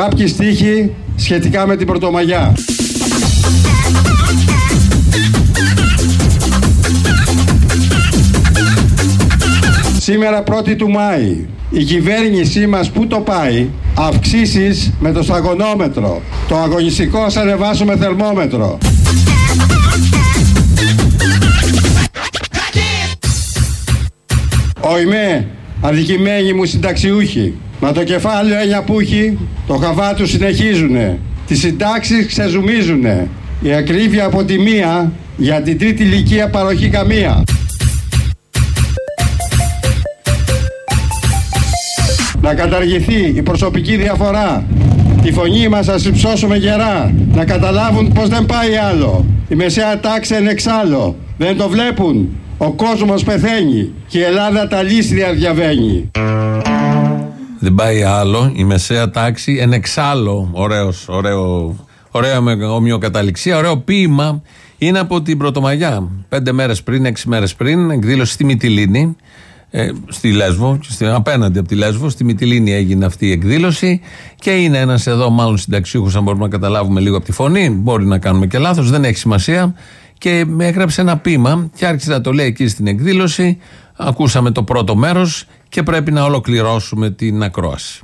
κάποιοι στίχοι σχετικά με την Πρωτομαγιά. Σήμερα 1η του Μάη η κυβέρνησή μας που το πάει αυξήσεις με το σταγονόμετρο. Το αγωνιστικό σε ανεβάσουμε θερμόμετρο. Οιμέ, αδικημένοι μου συνταξιούχοι Μα το κεφάλαιο έννοια που έχει, το χαβά του συνεχίζουνε Τις συντάξεις ξεζουμίζουνε Η ακρίβεια από τη μία για την τρίτη ηλικία παροχή καμία να καταργηθεί η προσωπική διαφορά. Τη φωνή μας θα συψώσουμε γερά. Να καταλάβουν πως δεν πάει άλλο. Η μεσαία τάξη είναι εξάλλου. Δεν το βλέπουν. Ο κόσμος πεθαίνει και η Ελλάδα τα λύσια διαβαίνει. Δεν πάει άλλο. Η μεσαία τάξη είναι εξάλλου. Ωραίος, ωραίο, ωραίο με ομοιοκαταληξία, ωραίο ποίημα. Είναι από την Πρωτομαγιά. Πέντε μέρες πριν, έξι μέρες πριν, εκδήλωση στη Μυτιλίνη ε, στη Λέσβο, στη, απέναντι από τη Λέσβο, στη Μυτιλίνη έγινε αυτή η εκδήλωση και είναι ένας εδώ, μάλλον συνταξιούχος, αν μπορούμε να καταλάβουμε λίγο από τη φωνή. Μπορεί να κάνουμε και λάθος, δεν έχει σημασία. Και με έγραψε ένα πείμα και άρχισε να το λέει εκεί στην εκδήλωση. Ακούσαμε το πρώτο μέρος και πρέπει να ολοκληρώσουμε την ακρόαση.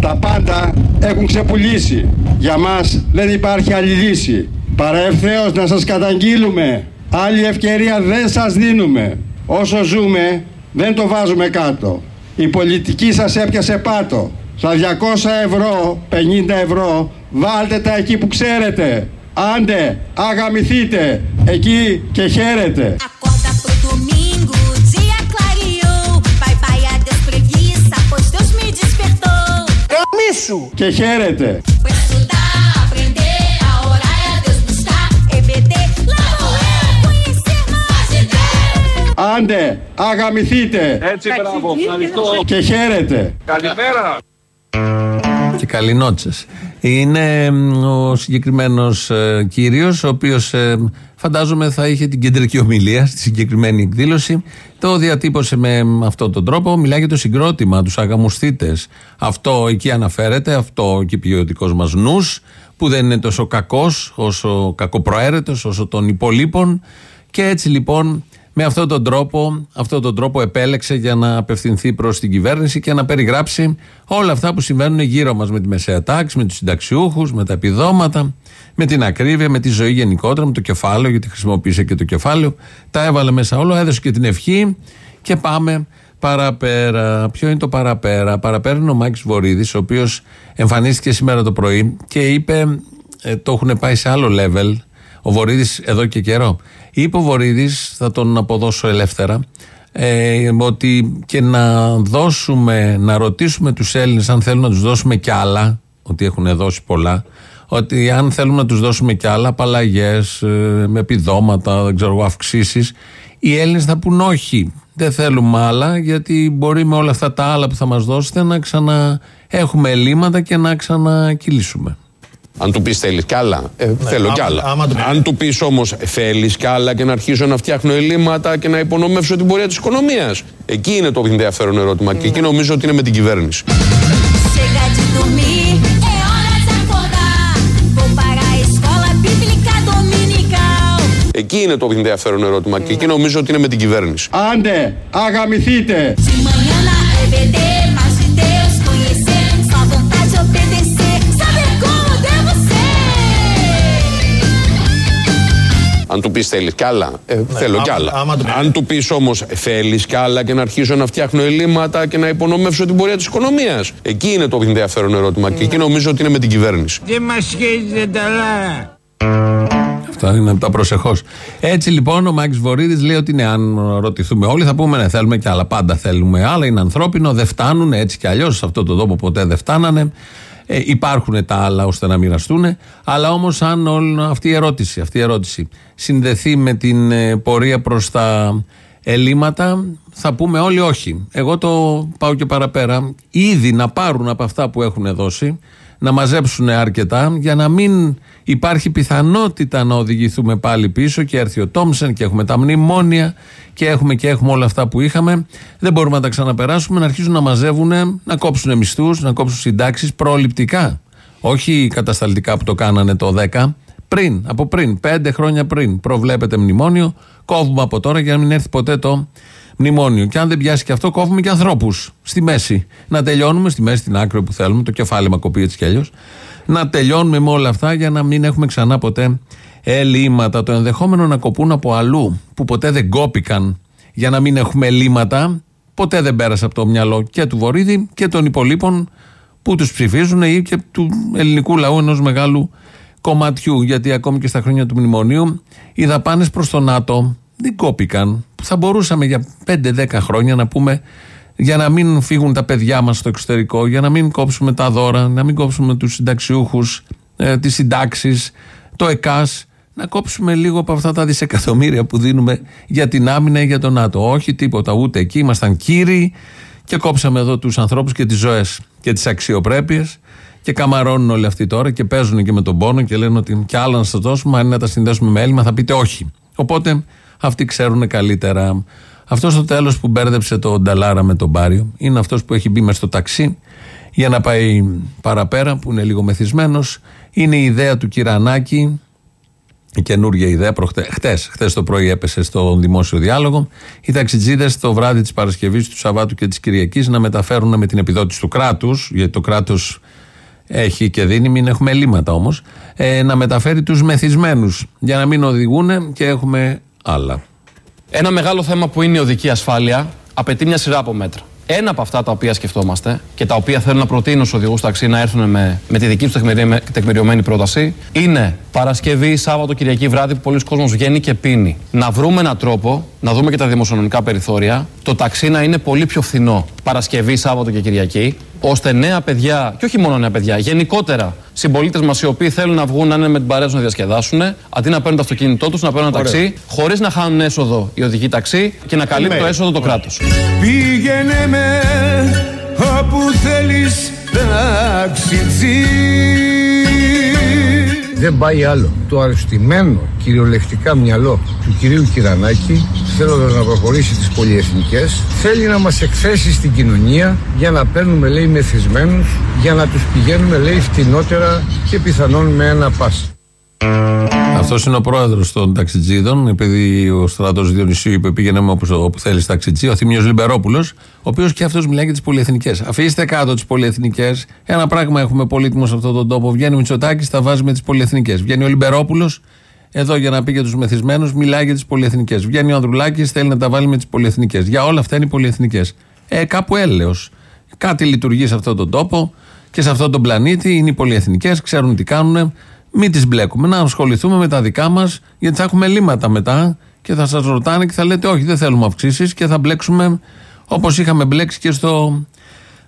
Τα πάντα έχουν ξεπουλήσει. Για μας δεν υπάρχει άλλη λύση. Παρά να σας καταγγείλουμε. Άλλη ευκαιρία δεν σας δίνουμε. Όσο ζούμε δεν το βάζουμε κάτω. Η πολιτική σας έπιασε πάτο. Στα 200 ευρώ, 50 ευρώ, βάλτε τα εκεί που ξέρετε. Άντε, αγαμηθείτε, εκεί και χαίρετε. Και χαίρετε. Άντε, αγαμηθείτε. Έτσι, μπράβο. Ευχαριστώ. Και χαίρετε. Καλημέρα. Και καληνότσες. Είναι ο συγκεκριμένος ε, κύριος, ο οποίος ε, φαντάζομαι θα είχε την κεντρική ομιλία στη συγκεκριμένη εκδήλωση. Το διατύπωσε με αυτόν τον τρόπο. Μιλάει για το συγκρότημα, τους αγαμουστήτε. Αυτό εκεί αναφέρεται, αυτό και ποιοτικό μας νους, που δεν είναι τόσο κακός όσο κακοπροαίρετος, όσο των υπολείπων. Και έτσι λοιπόν με αυτόν τον τρόπο, αυτόν τον τρόπο επέλεξε για να απευθυνθεί προς την κυβέρνηση και να περιγράψει όλα αυτά που συμβαίνουν γύρω μας με τη μεσαία τάξη, με τους συνταξιούχους, με τα επιδόματα, με την ακρίβεια, με τη ζωή γενικότερα, με το κεφάλαιο, γιατί χρησιμοποίησε και το κεφάλαιο. Τα έβαλε μέσα όλο, έδωσε και την ευχή και πάμε παραπέρα. Ποιο είναι το παραπέρα; Παραπέρα είναι ο Μάκης Βορύδης, ο οποίος εμφανίστηκε σήμερα το πρωί και είπε, ε, το έχουν πάει σε άλλο level, ο Βορύδης εδώ και καιρό. Είπε ο Βορύδης, θα τον αποδώσω ελεύθερα, ε, ότι και να δώσουμε, να ρωτήσουμε τους Έλληνες αν θέλουν να τους δώσουμε κι άλλα, ότι έχουν δώσει πολλά, ότι αν θέλουν να τους δώσουμε κι άλλα, απαλλαγές, ε, με επιδόματα, δεν ξέρω αυξήσεις, οι Έλληνες θα πούν όχι. Δεν θέλουμε άλλα, γιατί μπορεί με όλα αυτά τα άλλα που θα μας δώσετε να ξαναέχουμε ελλείμματα και να ξανακυλήσουμε. Αν του πεις θέλεις κι άλλα, ε, ναι, θέλω άμα, κι άλλα. Άμα, άμα Αν του πεις όμως θέλεις κι άλλα και να αρχίσω να φτιάχνω ελλείμματα και να υπονομεύσω την πορεία της οικονομίας. Εκεί είναι το ενδιαφέρον ερώτημα. Και εκεί νομίζω ότι είναι με την κυβέρνηση. Εκεί είναι το ενδιαφέρον ερώτημα. Και εκεί νομίζω ότι είναι με την κυβέρνηση. Άντε, αγαμηθείτε! Αν του πεις θέλεις κι άλλα, ε, ναι, θέλω κι άλλα. Αν του πεις όμως θέλεις κι άλλα και να αρχίσω να φτιάχνω ελλείμματα και να υπονομεύσω την πορεία της οικονομίας. Εκεί είναι το ενδιαφέρον ερώτημα. Και εκεί νομίζω ότι είναι με την κυβέρνηση. Δεν μας σχέδιζε τα Αυτά είναι τα προσεχώς. Έτσι λοιπόν ο Μάκης Βορύδης λέει ότι ναι, αν ρωτηθούμε όλοι θα πούμε ναι, θέλουμε κι άλλα. Πάντα θέλουμε άλλα. Είναι ανθρώπινο, δεν φτάνουν έτσι κι αλλιώς. Σε αυτόν τον τόπο ποτέ δεν φτάνανε. Ε, υπάρχουν τα άλλα ώστε να μοιραστούν. Αλλά όμως, αν όλη αυτή η ερώτηση, αυτή η ερώτηση συνδεθεί με την ε, πορεία προς τα ελλείμματα, θα πούμε όλοι όχι. Εγώ το πάω και παραπέρα. Ήδη να πάρουν από αυτά που έχουν δώσει, να μαζέψουν αρκετά για να μην υπάρχει πιθανότητα να οδηγηθούμε πάλι πίσω και έρθει ο Τόμσεν και έχουμε τα μνημόνια και έχουμε και έχουμε όλα αυτά που είχαμε. Δεν μπορούμε να τα ξαναπεράσουμε, να αρχίσουν να μαζεύουν, να κόψουν μισθούς, να κόψουν συντάξεις προληπτικά. Όχι κατασταλτικά που το κάνανε το 10, πριν, από πριν, πέντε χρόνια πριν, προβλέπετε μνημόνιο, κόβουμε από τώρα για να μην έρθει ποτέ το μνημόνιο. Και αν δεν πιάσει και αυτό, κόβουμε και ανθρώπους στη μέση. Να τελειώνουμε στη μέση, στην άκρη που θέλουμε, το κεφάλι κοπεί έτσι κι αλλιώς. Να τελειώνουμε με όλα αυτά για να μην έχουμε ξανά ποτέ ελλείμματα. Το ενδεχόμενο να κοπούν από αλλού που ποτέ δεν κόπηκαν για να μην έχουμε ελλείμματα, ποτέ δεν πέρασε από το μυαλό και του Βορύδη και των υπολείπων που τους ψηφίζουν ή και του ελληνικού λαού ενός μεγάλου κομματιού. Γιατί ακόμη και στα χρόνια του μνημονίου οι δαπάνες προς το ΝΑΤΟ δεν κόπηκαν. Θα μπορούσαμε για 5-10 χρόνια να πούμε για να μην φύγουν τα παιδιά μας στο εξωτερικό, για να μην κόψουμε τα δώρα, να μην κόψουμε τους συνταξιούχους, ε, τις συντάξεις, το ΕΚΑΣ, να κόψουμε λίγο από αυτά τα δισεκατομμύρια που δίνουμε για την άμυνα ή για τον ΝΑΤΟ. Όχι τίποτα, ούτε εκεί. Ήμασταν κύριοι και κόψαμε εδώ τους ανθρώπους και τις ζωές και τις αξιοπρέπειες. Και καμαρώνουν όλοι αυτοί τώρα και παίζουν και με τον πόνο και λένε ότι κι άλλα να σας δώσουμε. Αν είναι να τα συνδέσουμε με έλλειμμα, θα πείτε όχι. Οπότε αυτοί ξέρουν καλύτερα. Αυτός στο τέλος που μπέρδεψε τον Νταλάρα με τον Πάριο είναι αυτός που έχει μπει μες στο ταξί για να πάει παραπέρα, που είναι λίγο μεθυσμένος. Είναι η ιδέα του Κυρανάκη, η καινούργια ιδέα. Χτες χτες το πρωί έπεσε στο δημόσιο διάλογο. Οι ταξιτζίδες το βράδυ της Παρασκευής, του Σαββάτου και της Κυριακής να μεταφέρουν με την επιδότηση του κράτους, γιατί το κράτος έχει και δίνει, μην έχουμε ελλείμματα όμως, ε, να μεταφέρει τους μεθυσμένους για να μην οδηγούν και έχουμε άλλα. Ένα μεγάλο θέμα που είναι η οδική ασφάλεια απαιτεί μια σειρά από μέτρα. Ένα από αυτά τα οποία σκεφτόμαστε και τα οποία θέλω να προτείνω στους οδηγούς ταξί να έρθουν με, με τη δική τους τεκμηριωμένη πρόταση είναι Παρασκευή, Σάββατο, Κυριακή βράδυ που πολλοί κόσμος βγαίνει και πίνει. Να βρούμε έναν τρόπο, να δούμε και τα δημοσιονομικά περιθώρια, το ταξί να είναι πολύ πιο φθηνό Παρασκευή, Σάββατο και Κυριακή, ώστε νέα παιδιά, και όχι μόνο νέα παιδιά, γενικότερα συμπολίτες μας οι οποίοι θέλουν να βγουν να είναι με την παρέα να διασκεδάσουν, αντί να παίρνουν το αυτοκίνητό τους, να παίρνουν ένα ταξί, χωρίς να χάνουν έσοδο οι οδηγοί ταξί και να καλύπτει το έσοδο το κράτος. Πήγαινε με όπου θέλεις ταξιτζή δεν πάει άλλο. Το αρρωστημένο κυριολεκτικά μυαλό του κυρίου Κυρανάκη θέλοντα να προχωρήσει τις πολυεθνικές θέλει να μας εκθέσει στην κοινωνία για να παίρνουμε λέει μεθυσμένους για να τους πηγαίνουμε λέει φτηνότερα και πιθανόν με ένα πας. Αυτός είναι ο πρόεδρος των ταξιτζίδων, επειδή ο στρατός Διονυσίου είπε πήγαινε με όπου, όπου θέλεις ταξιτζή, ο Θήμιο Λιμπερόπουλος, ο οποίος και αυτός μιλάει για τις πολυεθνικές. Αφήστε κάτω τις πολυεθνικές. Ένα πράγμα έχουμε πολύτιμο σε αυτόν τον τόπο. Βγαίνει ο Μητσοτάκης, τα βάζει με τις πολυεθνικές. Βγαίνει ο Λιμπερόπουλος, εδώ για να πει για τους μεθυσμένους, μιλάει για τις πολυεθνικές. Βγαίνει ο Ανδρουλάκης, θέλει να τα βάλει με τις πολυεθνικές. Για όλα αυτά είναι οι πολυεθνικές. Ε, κάπου έλεος. Κάτι λειτουργεί σε αυτόν τον τόπο και σε αυτόν τον πλανήτη. Είναι οι πολυεθνικές, ξέρουν τι κάνουν. Μην τις μπλέκουμε, να ασχοληθούμε με τα δικά μας, γιατί θα έχουμε λύματα μετά και θα σας ρωτάνε και θα λέτε Όχι, δεν θέλουμε αυξήσεις και θα μπλέξουμε όπως είχαμε μπλέξει και στο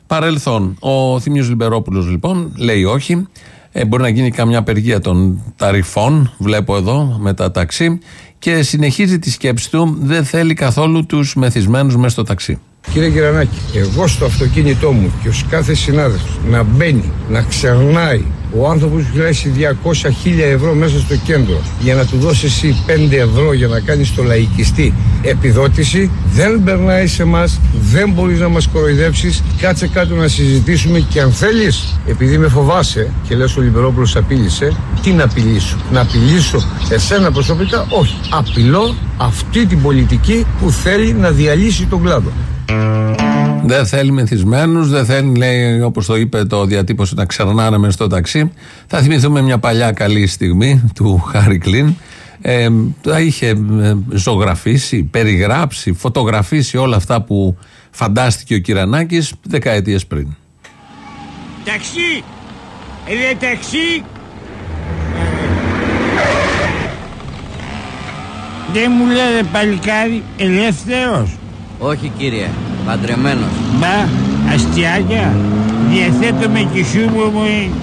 παρελθόν. Ο Θήμιος Λιμπερόπουλος λοιπόν λέει όχι. Ε, μπορεί να γίνει καμιά απεργία των ταρυφών, βλέπω εδώ με τα ταξί, και συνεχίζει τη σκέψη του. Δεν θέλει καθόλου τους μεθυσμένους μέσα στο ταξί. Κύριε Γερανάκη, εγώ στο αυτοκίνητό μου και ως κάθε συνάδελφος να μπαίνει, να ξερνάει ο άνθρωπος που χρειάζεται 200 ευρώ μέσα στο κέντρο για να του δώσει εσύ 5 ευρώ για να κάνεις το λαϊκιστή επιδότηση, δεν περνάει σε εμάς, δεν μπορείς να μας κοροϊδέψεις. Κάτσε κάτω να συζητήσουμε και αν θέλεις, επειδή με φοβάσαι και λες ο Λιμπερόπουλος απείλησε, τι να απειλήσω. Να απειλήσω εσένα προσωπικά, όχι. Απειλώ αυτή την πολιτική που θέλει να διαλύσει τον κλάδο. Δεν θέλει μεθυσμένου, δεν θέλει, λέει, όπως το είπε το διατύπωση, να ξερνάνε μέσα στο ταξί. Θα θυμηθούμε μια παλιά καλή στιγμή του Χάρη Κλίν. Ε, τα είχε ε, ζωγραφίσει, περιγράψει, φωτογραφίσει όλα αυτά που φαντάστηκε ο Κυρανάκης δεκαετίες πριν. Ταξί! Ε, ταξί! Δεν μου λέτε παλικάρι ελεύθερος. Όχι κύριε, παντρεμένος. Μπα, αστιάκια, διαθέτω με και σούμπο μου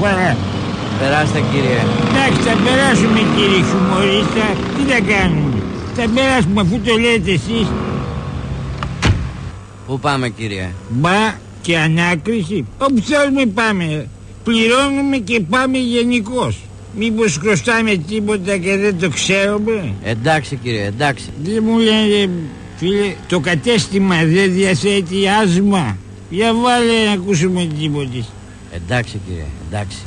φορά. Περάστε κύριε. Εντάξει, θα περάσουμε κύριε χιουμορίστα. Τι θα κάνουμε; Θα περάσουμε αφού το λέτε εσείς. Πού πάμε κύριε; Μπα και ανάκριση. Όπου θέλουμε πάμε. Πληρώνουμε και πάμε γενικώς. Μήπως χρωστάμε τίποτα και δεν το ξέρουμε; Εντάξει κύριε, εντάξει. Δεν μου λένε Φίλε, το κατέστημα δεν διαθέτει άσμα. Για βάλε να ακούσουμε τίποτα. Εντάξει κύριε, εντάξει.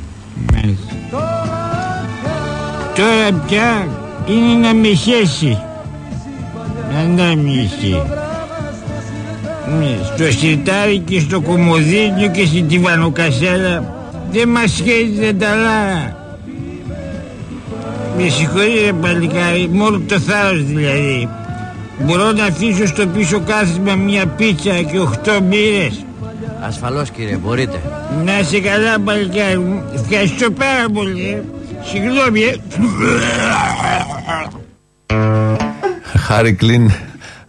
Μάλιστα. Τώρα πια είναι να με χέσει. Ανάμιση. Ναι, στο σιρτάρι και στο κομμωδίνιο και στην τυβανοκασέλα δεν μας σχέδιζε τα λάρα. Με συγχωρεί ρε παλικάρι, μόνο το θάρρος δηλαδή. Μπορώ να αφήσω στο πίσω κάθισμα μια πίτσα και οχτώ μπύρες. Ασφαλώς κύριε, μπορείτε. Να σε καλά παλικάρι μου. Ευχαριστώ πάρα πολύ. ε. Συγγνώμη, ε. Χάρη Κλίν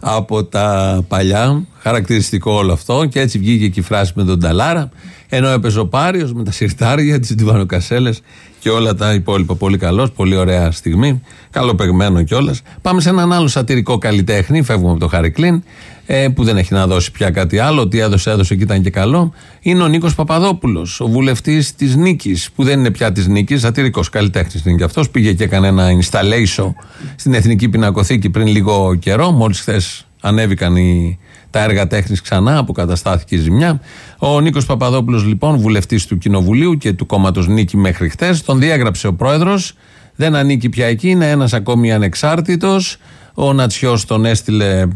από τα παλιά. Χαρακτηριστικό όλο αυτό. Και έτσι βγήκε και η φράση με τον Ταλάρα. Ενώ έπαιζε ο Πάριος με τα σιρτάρια, τις ντιβανοκασέλε και όλα τα υπόλοιπα. Πολύ καλός, πολύ ωραία στιγμή. Καλοπεγμένο κιόλας. Πάμε σε έναν άλλο σατυρικό καλλιτέχνη. Φεύγουμε από το Χάρη Κλίν, ε, που δεν έχει να δώσει πια κάτι άλλο. Ό,τι έδωσε, έδωσε και ήταν και καλό. Είναι ο Νίκος Παπαδόπουλος, ο βουλευτής της Νίκης, που δεν είναι πια της Νίκης. Σατυρικός καλλιτέχνης είναι και αυτός. Πήγε και έκανε ένα installation στην Εθνική Πινακοθήκη πριν λίγο καιρό. Μόλις χθες ανέβηκαν οι, τα έργα τέχνης ξανά, αποκαταστάθηκε η ζημιά. Ο Νίκος Παπαδόπουλος, λοιπόν, βουλευτής του Κοινοβουλίου και του κόμματος Νίκη μέχρι χθε, τον διέγραψε ο πρόεδρος. Δεν ανήκει πια εκεί, είναι ένας ακόμη ανεξάρτητος. Ο Νατσιός τον έστειλε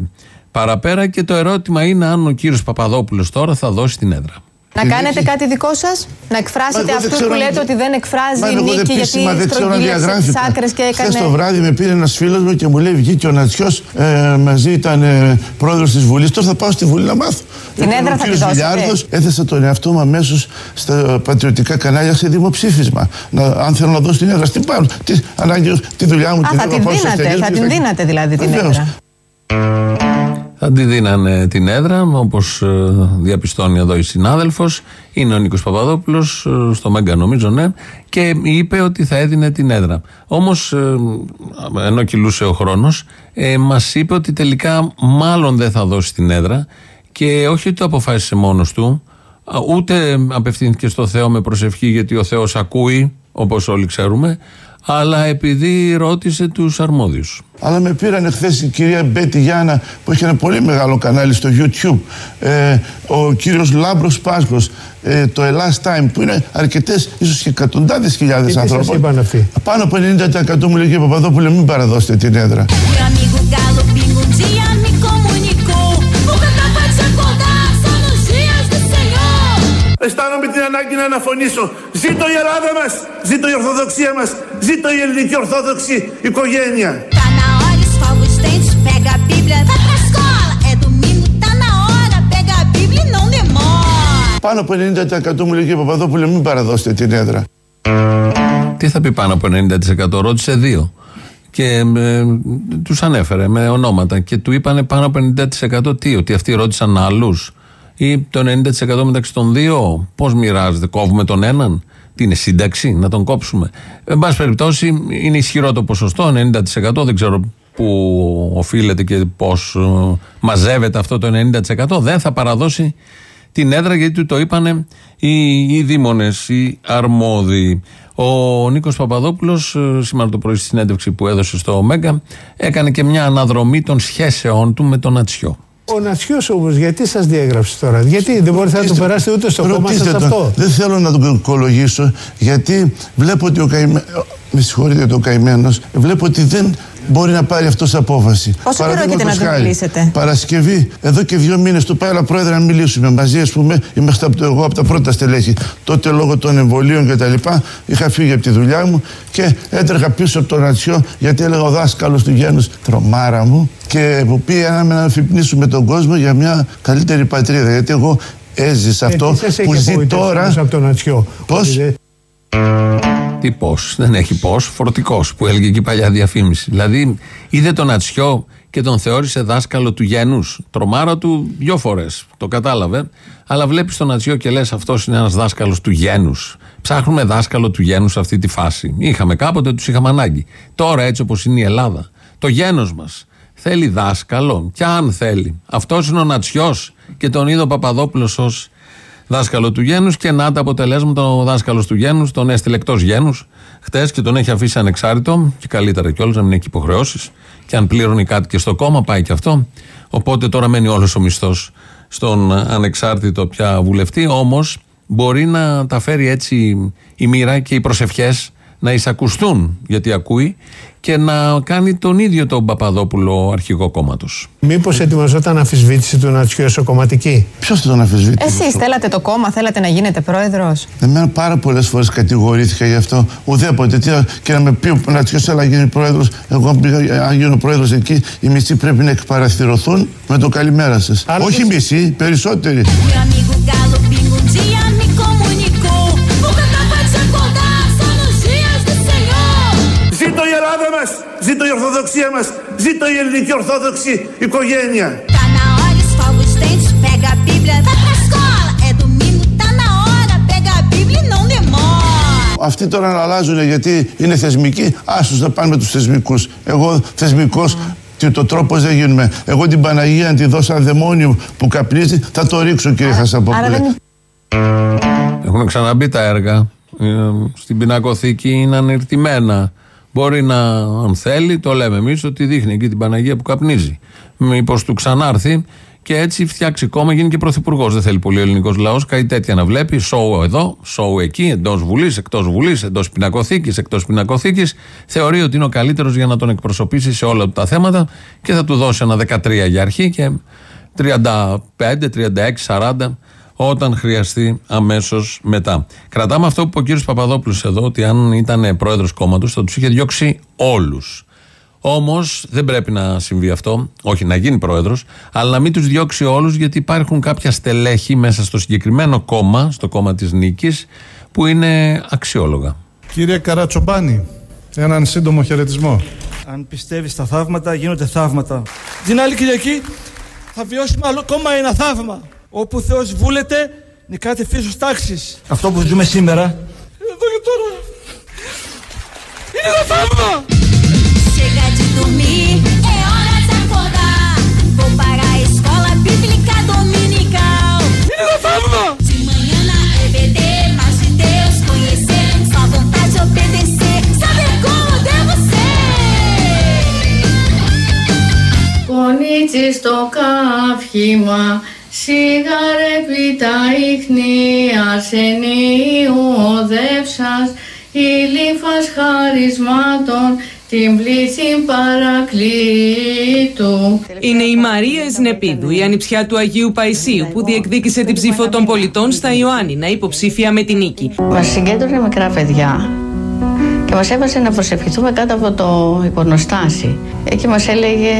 παραπέρα και το ερώτημα είναι αν ο κύριος Παπαδόπουλος τώρα θα δώσει την έδρα. Να κάνετε κάτι δικό σας, να εκφράσετε αυτούς που λέτε ότι δεν εκφράζει η νίκη γιατί στρογγύλευσε τι άκρε και έκανε. Χθε το βράδυ με πήρε ένας φίλος μου και μου λέει: Βγήκε ο Νατσιό ε, μαζί, ήταν ε, πρόεδρος της Βουλής. Τώρα θα πάω στη Βουλή να μάθω. Την έδρα θα τη δώσετε. έθεσα τον εαυτό μου αμέσως στα πατριωτικά κανάλια σε δημοψήφισμα. Να, αν θέλω να δώσω την έδρα, στην πάρω. Τι, ανάγκη, τη δουλειά μου, Α, την θα την δίνατε, θα την δίνατε δηλαδή την Βεβαίως. έδρα. Θα τη δίνανε την έδρα, όπως διαπιστώνει εδώ η συνάδελφος. Είναι ο Νίκος Παπαδόπουλος, στο Μέγκα νομίζω, ναι, και είπε ότι θα έδινε την έδρα. Όμως, ενώ κυλούσε ο χρόνος, ε, μας είπε ότι τελικά μάλλον δεν θα δώσει την έδρα και όχι ότι το αποφάσισε μόνος του, α, ούτε απευθύνθηκε στο Θεό με προσευχή γιατί ο Θεός ακούει, όπως όλοι ξέρουμε, αλλά επειδή ρώτησε τους αρμόδιους. Αλλά με πήραν χθες η κυρία Μπέτη Γιάννα που έχει ένα πολύ μεγάλο κανάλι στο YouTube. Ε, ο κύριος Λάμπρος Πάσκος, ε, το Ελλάς Time που είναι αρκετές, ίσως και εκατοντάδες χιλιάδες ανθρώπων. είπαν αυτοί; Πάνω από 90% μου λέει κύριε Παπαδόπουλε μην παραδώσετε την έδρα. Αισθάνομαι την ανάγκη να αναφωνήσω. Ζήτω η Ελλάδα μας, ζήτω η Ορθοδοξία μας, ζήτω η ελληνική Ορθόδοξη οικογένεια. Tá na hora, escova os dentes, pega a Bíblia, vai pra escola. É domingo, tá na hora, pega a Bíblia e não demora. Πάνω από 90% μου λέει κύριε Παπαδόπουλε μην παραδώσετε την έδρα. Τι θα πει πάνω από 90%, ρώτησε δύο. Και ε, τους ανέφερε με ονόματα και του είπανε πάνω από 90% τι, ότι αυτοί ρώτησαν άλλους. Ή το 90% μεταξύ των δύο, πώς μοιράζεται, κόβουμε τον έναν, τι είναι σύνταξη, να τον κόψουμε; Εν πάση περιπτώσει, είναι ισχυρό το ποσοστό, 90%, δεν ξέρω πού οφείλεται και πώς μαζεύεται αυτό το 90%. Δεν θα παραδώσει την έδρα γιατί του το είπανε οι, οι δήμονες, οι αρμόδιοι. Ο Νίκος Παπαδόπουλος ε, σήμερα το πρωί στη συνέντευξη που έδωσε στο Μέγκα έκανε και μια αναδρομή των σχέσεών του με τον Ατσιό. Ο Νατσιό όμως, γιατί σας διέγραψε τώρα, Γιατί δεν μπορείτε να του περάσετε ούτε στο κόμμα Ρωτήστε σα τον. αυτό. Δεν θέλω να τον κολογήσω γιατί βλέπω ότι ο καημένος, με συγχωρείτε ο καημένος, βλέπω ότι δεν μπορεί να πάρει αυτός απόφαση. Πόσο καιρό έχετε να τον χάρη, μιλήσετε; Παρασκευή, εδώ και δύο μήνες του πάει, πρόεδρε να μιλήσουμε μαζί, ας πούμε. Είμαστε από το, εγώ από τα πρώτα στελέχη. Τότε λόγω των εμβολίων και τα λοιπά είχα φύγει από τη δουλειά μου και έτρεχα πίσω από τον Ρατσιό γιατί έλεγα ο δάσκαλος του γένους τρομάρα μου και που πήγαμε να αφυπνίσουμε τον κόσμο για μια καλύτερη πατρίδα. Γιατί εγώ έζησα αυτό Ε, τι σας που έχει ζει απογοητεύσει τώρα. όμως από τον Νατσιό. Πώς; Ότι δεν- Τι πώς, δεν έχει πώς, φορτικός που έλεγε και η παλιά διαφήμιση. Δηλαδή είδε τον Ατσιό και τον θεώρησε δάσκαλο του γένου. Τρομάρα του δυο φορές, το κατάλαβε. Αλλά βλέπεις τον Ατσιό και λες: Αυτός είναι ένας δάσκαλος του γένου. Ψάχνουμε δάσκαλο του γένου σε αυτή τη φάση. Είχαμε κάποτε, τους είχαμε ανάγκη. Τώρα, έτσι όπως είναι η Ελλάδα, το γένος μας θέλει δάσκαλο. Και αν θέλει. Αυτός είναι ο Νατσιός και τον είδε ο Παπαδόπουλος ως δάσκαλο του γένους και να τα αποτελέσματα. Ο δάσκαλος του γένους τον έστειλε εκτός γένους χτες και τον έχει αφήσει ανεξάρτητο και καλύτερα κιόλας να μην έχει υποχρεώσεις. Και αν πλήρωνε κάτι και στο κόμμα, πάει και αυτό. Οπότε τώρα μένει όλος ο μισθός στον ανεξάρτητο πια βουλευτή. Όμως μπορεί να τα φέρει έτσι η μοίρα και οι προσευχές να εισακουστούν γιατί ακούει και να κάνει τον ίδιο τον Παπαδόπουλο αρχηγό κόμματος. Μήπως ετοιμαζόταν αμφισβήτηση του Νατσιού εσωκομματική. Ποιος τον αμφισβήτησε. Εσείς θέλατε το κόμμα, θέλατε να γίνετε πρόεδρος; Εμένα πάρα πολλές φορές κατηγορήθηκα γι' αυτό. Ουδέποτε. Τι, και να με πει ο Νατσιό, έλα να γίνει πρόεδρος. Εγώ αν γίνω πρόεδρος εκεί, οι μισοί πρέπει να εκπαραθυρωθούν με το καλημέρα σας. Όχι μισοί, περισσότεροι. Ζήτω η Ορθοδοξία μας, ζήτω η ελληνική Ορθόδοξη οικογένεια. Αυτοί τώρα να αλλάζουν γιατί είναι θεσμικοί, άσους να πάνε με τους θεσμικούς. Εγώ θεσμικός και το τρόπος δεν γίνουμε. Εγώ την Παναγία, αν τη δώσω ένα δαιμόνιο που καπνίζει, θα το ρίξω κύριε Χασαπόπουλε. Έχουν ξαναμπεί τα έργα. Ε, στην πινακοθήκη είναι ανερτημένα. Μπορεί να, αν θέλει, το λέμε εμείς, ότι δείχνει εκεί την Παναγία που καπνίζει. Μήπως του ξανάρθει και έτσι φτιάξει κόμμα, γίνει και πρωθυπουργός. Δεν θέλει πολύ ο ελληνικός λαός κάτι τέτοια να βλέπει. Σόου εδώ, σόου εκεί, εντός Βουλής, εκτός Βουλής, εντός πινακοθήκης, εκτός πινακοθήκης. Θεωρεί ότι είναι ο καλύτερος για να τον εκπροσωπήσει σε όλα τα θέματα και θα του δώσει ένα 13 για αρχή και 35, 36, 40 όταν χρειαστεί αμέσως μετά. Κρατάμε αυτό που είπε ο κύριος Παπαδόπουλος εδώ, ότι αν ήταν πρόεδρος κόμματος θα τους είχε διώξει όλους. Όμως δεν πρέπει να συμβεί αυτό, όχι να γίνει πρόεδρος, αλλά να μην τους διώξει όλους, γιατί υπάρχουν κάποια στελέχη μέσα στο συγκεκριμένο κόμμα, στο κόμμα της νίκης, που είναι αξιόλογα. Κύριε Καρατσομπάνη, έναν σύντομο χαιρετισμό. Αν πιστεύεις στα θαύματα, γίνονται θαύματα. Την άλλη Κυριακή θα βιώσουμε άλλο κόμμα ένα θαύμα. Όπου ο Θεός βούλεται, νικάτε φύσος τάξης. Αυτό που ζούμε σήμερα. Εδώ και τώρα. Είναι ένα θαύμα. Chega de dormir, é hora de acordar. Vou para a escola bíblica dominical. Είναι ένα θαύμα. De manhã na EBD, mais de Deus conhecer. Só vontade de obedecer, saber como devo ser. Κονίτσι στο καύχημα Σιγαρεύει τα ίχνη αρσενίου οδεύσας, η λύφας χαρισμάτων την πλήθη παρακλήτου. Είναι η Μαρία Εσνεπίδου, η ανιψιά του Αγίου Παϊσίου, που διεκδίκησε την ψήφο των πολιτών στα Ιωάννινα, υποψήφια με την νίκη. Μας συγκέντρωνε μικρά παιδιά και μας έβασε να προσευχηθούμε κάτω από το υπονοστάσι. Εκεί μας έλεγε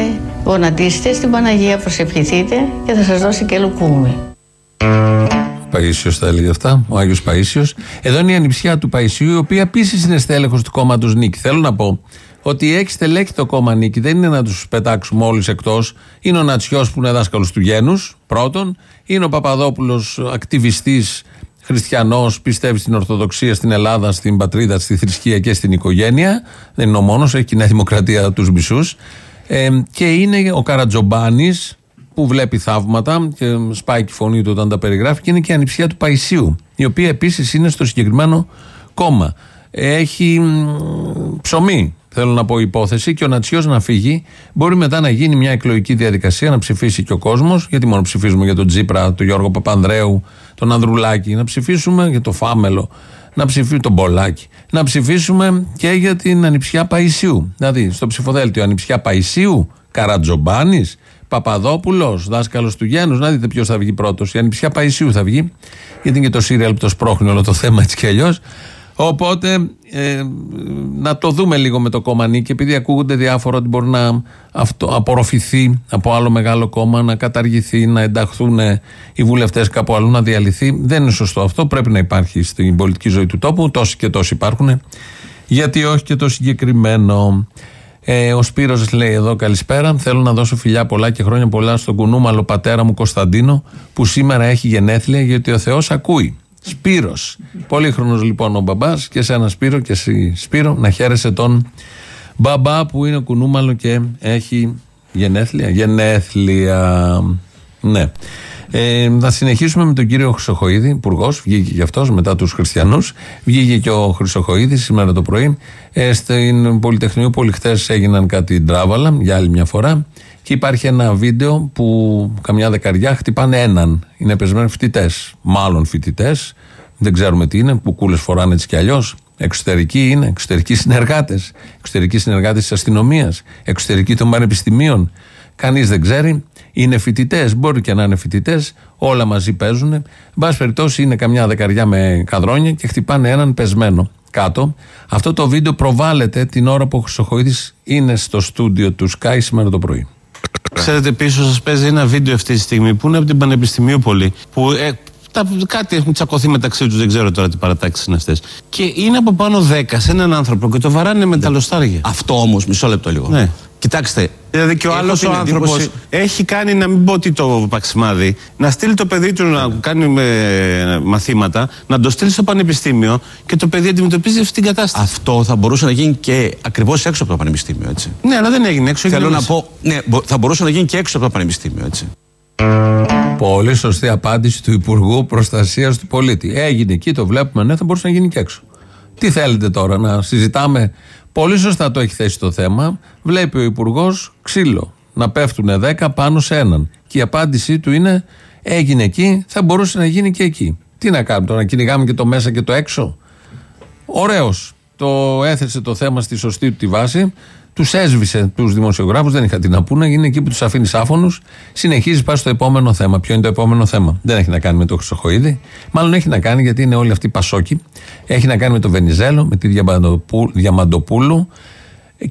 γονατίστε στην Παναγία, προσευχηθείτε και θα σας δώσει και λουκούμι. Παΐσιος τα έλεγε αυτά, ο Άγιος Παΐσιος. Εδώ είναι η ανιψιά του Παϊσίου, η οποία επίσης είναι στέλεχος του κόμματος Νίκη. Θέλω να πω ότι έχει στελέχη το κόμμα Νίκη, δεν είναι να τους πετάξουμε όλους εκτός. Είναι ο Νατσιός που είναι δάσκαλος του γένους, πρώτον. Είναι ο Παπαδόπουλος, ακτιβιστής χριστιανός, πιστεύει στην Ορθοδοξία, στην Ελλάδα, στην πατρίδα, στη θρησκεία και στην οικογένεια. Δεν είναι ο μόνος, έχει και η Νέα Δημοκρατία τους μισούς. Ε, και είναι ο Καρατζομπάνης που βλέπει θαύματα και σπάει και η φωνή του όταν τα περιγράφει και είναι και η ανιψιά του Παϊσίου, η οποία επίσης είναι στο συγκεκριμένο κόμμα. Έχει ψωμί, θέλω να πω, υπόθεση και ο Νατσιός να φύγει. Μπορεί μετά να γίνει μια εκλογική διαδικασία, να ψηφίσει και ο κόσμος, γιατί μόνο ψηφίζουμε για τον Τζίπρα, τον Γιώργο Παπανδρέου, τον Ανδρουλάκη, να ψηφίσουμε για το Φάμελο, να ψηφίσουμε τον Μπολάκη, να ψηφίσουμε και για την ανιψιά Παϊσίου. Δηλαδή, στο ψηφοδέλτιο ανιψιά Παϊσίου, Καρατζομπάνης, Παπαδόπουλος, δάσκαλος του Γένους. Να δείτε ποιος θα βγει πρώτος. Η ανιψιά Παϊσίου θα βγει, γιατί είναι και το σύριαλ που το σπρώχνει όλο το θέμα έτσι κι αλλιώς. Οπότε ε, να το δούμε λίγο με το κόμμα νίκη, επειδή ακούγονται διάφορα ότι μπορεί να αυτό, απορροφηθεί από άλλο μεγάλο κόμμα, να καταργηθεί, να ενταχθούν οι βουλευτές κάπου αλλού, να διαλυθεί. Δεν είναι σωστό αυτό. Πρέπει να υπάρχει στην πολιτική ζωή του τόπου. Τόσοι και τόσοι υπάρχουν. Γιατί όχι και το συγκεκριμένο. Ε, ο Σπύρος λέει εδώ καλησπέρα. Θέλω να δώσω φιλιά πολλά και χρόνια πολλά στον κουνούμαλο πατέρα μου Κωνσταντίνο που σήμερα έχει γενέθλια γιατί ο Θεός ακούει. Σπύρος. Πολύχρονος λοιπόν ο μπαμπάς και σε ένα Σπύρο και εσύ Σπύρο να χαίρεσαι τον μπαμπά που είναι κουνούμαλο και έχει γενέθλια. Γενέθλια. Ναι. Ε, θα συνεχίσουμε με τον κύριο Χρυσοχοίδη, υπουργός. Βγήκε και αυτός μετά τους Χριστιανούς. Βγήκε και ο Χρυσοχοίδης σήμερα το πρωί. Ε, στην Πολυτεχνείο που χθες έγιναν κάτι ντράβαλα για άλλη μια φορά. Και υπάρχει ένα βίντεο που καμιά δεκαριά χτυπάνε έναν. Είναι πεσμένοι φοιτητές. Μάλλον φοιτητές. δεν ξέρουμε τι είναι, κουκούλες φοράνε έτσι κι αλλιώς. Εξωτερικοί είναι, εξωτερικοί συνεργάτες, εξωτερικοί συνεργάτες της αστυνομίας, εξωτερικοί των πανεπιστημίων. Κανείς δεν ξέρει. Είναι φοιτητές, μπορεί και να είναι φοιτητές, όλα μαζί παίζουν. Εν πάση περιπτώσει, είναι καμιά δεκαριά με καδρόνια και χτυπάνε έναν πεσμένο κάτω. Αυτό το βίντεο προβάλλεται την ώρα που ο Χρυσοχοίδης είναι στο στούντιο του Sky σήμερα το πρωί. Ξέρετε, πίσω σας παίζει ένα βίντεο αυτή τη στιγμή που είναι από την Πανεπιστημίουπολη. Που ε, τα, κάτι έχουν τσακωθεί μεταξύ τους, δεν ξέρω τώρα τι παρατάξεις είναι αυτές. Και είναι από πάνω 10 σε έναν άνθρωπο και το βαράνε με τα λοστάρια. Αυτό όμως, μισό λεπτό λίγο. Ναι. Κοιτάξτε. Δηλαδή και ο έχω άλλος την ο άνθρωπος εντύπωση- έχει κάνει, να μην πω τι το παξιμάδι, να στείλει το παιδί του να κάνει με, μαθήματα, να το στείλει στο πανεπιστήμιο και το παιδί αντιμετωπίζει αυτή την κατάσταση. Αυτό θα μπορούσε να γίνει και ακριβώς έξω από το πανεπιστήμιο, έτσι. Ναι, αλλά δεν έγινε έξω. Θέλω έγινε να μέσα. πω, ναι, μπο- θα μπορούσε να γίνει και έξω από το πανεπιστήμιο, έτσι. Πολύ σωστή απάντηση του Υπουργού Προστασίας του Πολίτη. Έγινε εκεί, το βλέπουμε, ναι, θα μπορούσε να γίνει και έξω. Τι θέλετε τώρα, να συζητάμε. Πολύ σωστά το έχει θέσει το θέμα. Βλέπει ο Υπουργός ξύλο να πέφτουν 10 πάνω σε έναν. Και η απάντησή του είναι: Έγινε εκεί, θα μπορούσε να γίνει και εκεί. Τι να κάνουμε τώρα, να κυνηγάμε και το μέσα και το έξω; Ωραίος. Το έθεσε το θέμα στη σωστή του τη βάση. Τους έσβησε τους δημοσιογράφους, δεν είχα τι να πούνε. Είναι εκεί που τους αφήνεις άφωνους. Συνεχίζεις, πάει στο επόμενο θέμα. Ποιο είναι το επόμενο θέμα; Δεν έχει να κάνει με το Χρυσοχοίδη. Μάλλον έχει να κάνει γιατί είναι όλοι αυτοί πασόκοι. Έχει να κάνει με το Βενιζέλο, με τη Διαμαντοπού- Διαμαντοπούλου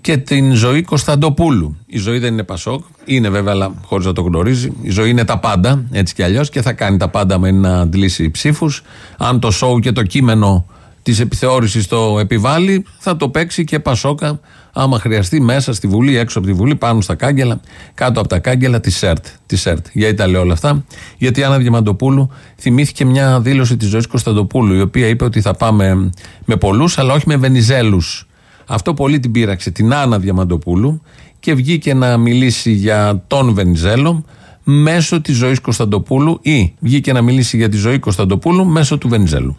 και την ζωή Κωνσταντοπούλου. Η ζωή δεν είναι Πασόκ, είναι βέβαια, αλλά χωρίς να το γνωρίζει. Η ζωή είναι τα πάντα, έτσι κι αλλιώς, και θα κάνει τα πάντα με να αντλήσει ψήφους. Αν το σοου και το κείμενο της επιθεώρησης το επιβάλλει, θα το παίξει και Πασόκα, άμα χρειαστεί, μέσα στη Βουλή, έξω από τη Βουλή, πάνω στα κάγκελα, κάτω από τα κάγκελα της ΣΕΡΤ. Της ΣΕΡΤ. Γιατί τα λέω όλα αυτά, γιατί η Άννα Διαμαντοπούλου θυμήθηκε μια δήλωση της ζωής Κωνσταντοπούλου, η οποία είπε ότι θα πάμε με πολλούς, αλλά όχι με Βενιζέλους. Αυτό πολύ την πείραξε την Άννα Διαμαντοπούλου και βγήκε να μιλήσει για τον Βενιζέλο μέσω της ζωής Κωνσταντοπούλου ή βγήκε να μιλήσει για τη ζωή Κωνσταντοπούλου μέσω του Βενιζέλου.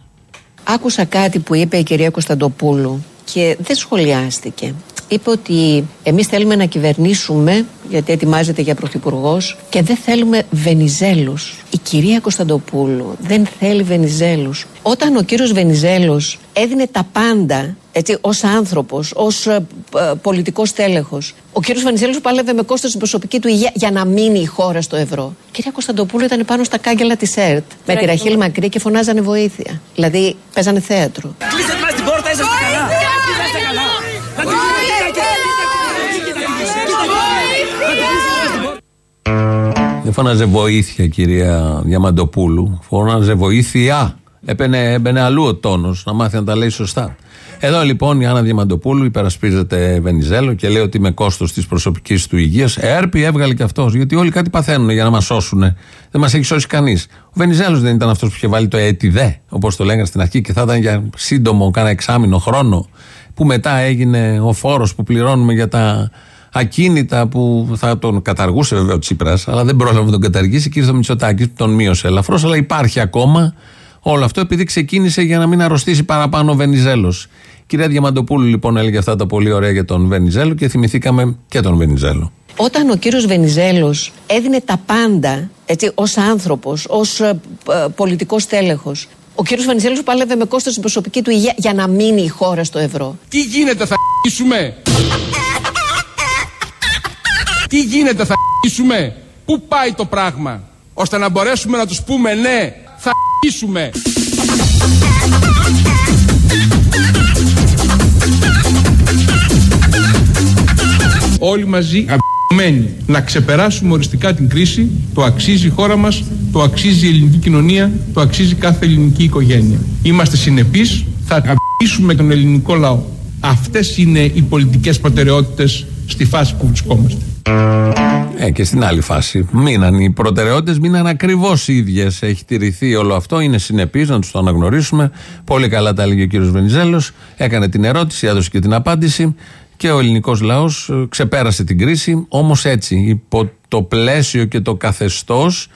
Άκουσα κάτι που είπε η κυρία Κωνσταντοπούλου και δεν σχολιάστηκε. Είπε ότι εμείς θέλουμε να κυβερνήσουμε, γιατί ετοιμάζεται για πρωθυπουργός, και δεν θέλουμε Βενιζέλους. Η κυρία Κωνσταντοπούλου δεν θέλει Βενιζέλους. Όταν ο κύριος Βενιζέλος έδινε τα πάντα, έτσι, ως άνθρωπος, ως ε, ε, πολιτικός τέλεχος, ο κύριος Βενιζέλος πάλευε με κόστος στην προσωπική του υγεία για να μείνει η χώρα στο ευρώ. Η κυρία Κωνσταντοπούλου ήταν πάνω στα κάγκελα της ΕΡΤ, με τη Ραχίλ Μακρύ και φωνάζανε βοήθεια. Δηλαδή, παίζανε θέατρο. Κλείστε μας την πόρτα, είσαστε καλά. Είσαστε Δεν φώναζε βοήθεια κυρία Διαμαντοπούλου, φώναζε βοήθεια. Έπαινε, έμπαινε αλλού ο τόνος, να μάθει να τα λέει σωστά. Εδώ λοιπόν η Άννα Διαμαντοπούλου υπερασπίζεται Βενιζέλο και λέει ότι με κόστος της προσωπικής του υγείας. Έρπη έβγαλε και αυτός, γιατί όλοι κάτι παθαίνουν για να μας σώσουν. Δεν μας έχει σώσει κανείς. Ο Βενιζέλος δεν ήταν αυτός που είχε βάλει το ΕΤΙΔΕ, όπως το λέγανε στην αρχή, και θα ήταν για σύντομο, κάνα εξάμηνο χρόνο, που μετά έγινε ο φόρος που πληρώνουμε για τα ακίνητα που θα τον καταργούσε βέβαια ο Τσίπρας, αλλά δεν πρόλαβε να τον καταργήσει και ήρθε ο Μητσοτάκης που τον μείωσε ελαφρώς, αλλά υπάρχει ακόμα όλο αυτό επειδή ξεκίνησε για να μην αρρωστήσει παραπάνω ο Βενιζέλος. Κυρία Διαμαντοπούλου λοιπόν έλεγε αυτά τα πολύ ωραία για τον Βενιζέλο και θυμηθήκαμε και τον Βενιζέλο. Όταν ο κύριος Βενιζέλος έδινε τα πάντα, έτσι, ως άνθρωπος, ως ε, ε, πολιτικός τέλεχος, ο κύριος Βενιζέλος πάλευε με κόστος στην προσωπική του υγεία για να μείνει η χώρα στο ευρώ. Τι γίνεται, θα χ***σουμε; Τι γίνεται, θα χ***σουμε. Πού πάει το πράγμα, ώστε να μπορέσουμε να τους πούμε ναι, θα χ***σουμε. Όλοι μαζί αγαπημένοι να ξεπεράσουμε οριστικά την κρίση, το αξίζει η χώρα μας, το αξίζει η ελληνική κοινωνία, το αξίζει κάθε ελληνική οικογένεια. Είμαστε συνεπείς, θα αγαπήσουμε τον ελληνικό λαό. Αυτές είναι οι πολιτικές προτεραιότητες στη φάση που βρισκόμαστε. Ε, και στην άλλη φάση. Μείναν οι προτεραιότητες, μείναν ακριβώς οι ίδιες. Έχει τηρηθεί όλο αυτό, είναι συνεπής να τους το αναγνωρίσουμε. Πολύ καλά τα έλεγε ο κύριος Βενιζέλος. Έκανε την ερώτηση, έδωσε και την απάντηση. Και ο ελληνικός λαός ξεπέρασε την κρίση. Όμως έτσι, υπό το πλαίσιο και το καθεστώς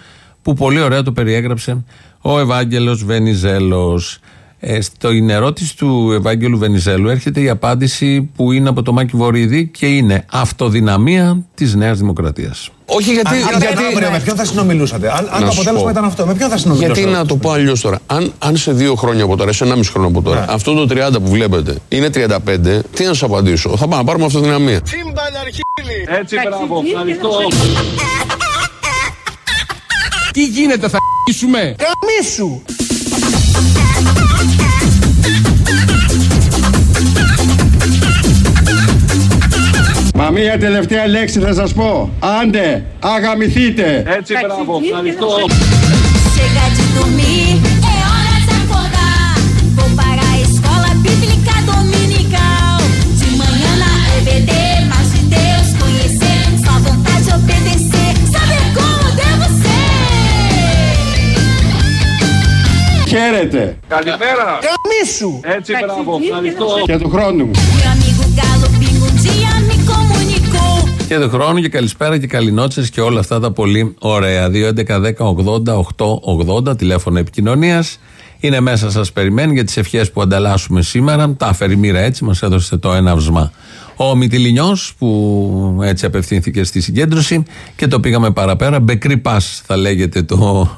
που πολύ ωραία το περιέγραψε ο Ευάγγελος Βενιζέλος. Ε, στην ερώτηση του Ευάγγελου Βενιζέλου έρχεται η απάντηση που είναι από το Μάκη Βορύδη και είναι αυτοδυναμία της Νέας Δημοκρατίας. Όχι γιατί. Αν, αν, γιατί... αύριο, με ποιον θα συνομιλούσατε; Αν, αν Να το σου αποτέλεσμα πω. ήταν αυτό, με ποιον θα συνομιλούσατε; Γιατί να το πω αλλιώς τώρα. Αν, αν σε δύο χρόνια από τώρα, σε ένα μισό χρόνο από τώρα, Ναι. αυτό το 30 που βλέπετε είναι 35, τι να σας απαντήσω; Θα πάμε να πάρουμε αυτοδυναμία. Έτσι, μπράβο, ευχαριστώ. Τι γίνεται, θα ίσουμε. Καμίσου. Μα μία τελευταία λέξη θα σας πω. Άντε, αγαμηθείτε. Έτσι, μπράβο, ευχαριστώ. Chega de dormir, é hora de acordar. Vou para a escola bíblica dominical. De manhã na EBD, mais de Deus conhecer. Só vontade de obedecer, saber como devo ser. Χαίρετε. Καλημέρα. Καμίσου. Έτσι, μπράβο, ευχαριστώ. Και του χρόνου. Meu Και του χρόνου και καλησπέρα και καληνότσες και όλα αυτά τα πολύ ωραία. 2.11.10.80.880 τηλέφωνο επικοινωνίας. Είναι μέσα, σας περιμένει για τις ευχές που ανταλλάσσουμε σήμερα. Τα έφερε η μοίρα έτσι, μας έδωσε το έναυσμα. Ο Μητυλινιός που έτσι απευθύνθηκε στη συγκέντρωση και το πήγαμε παραπέρα. Μπεκρή πα θα λέγεται το,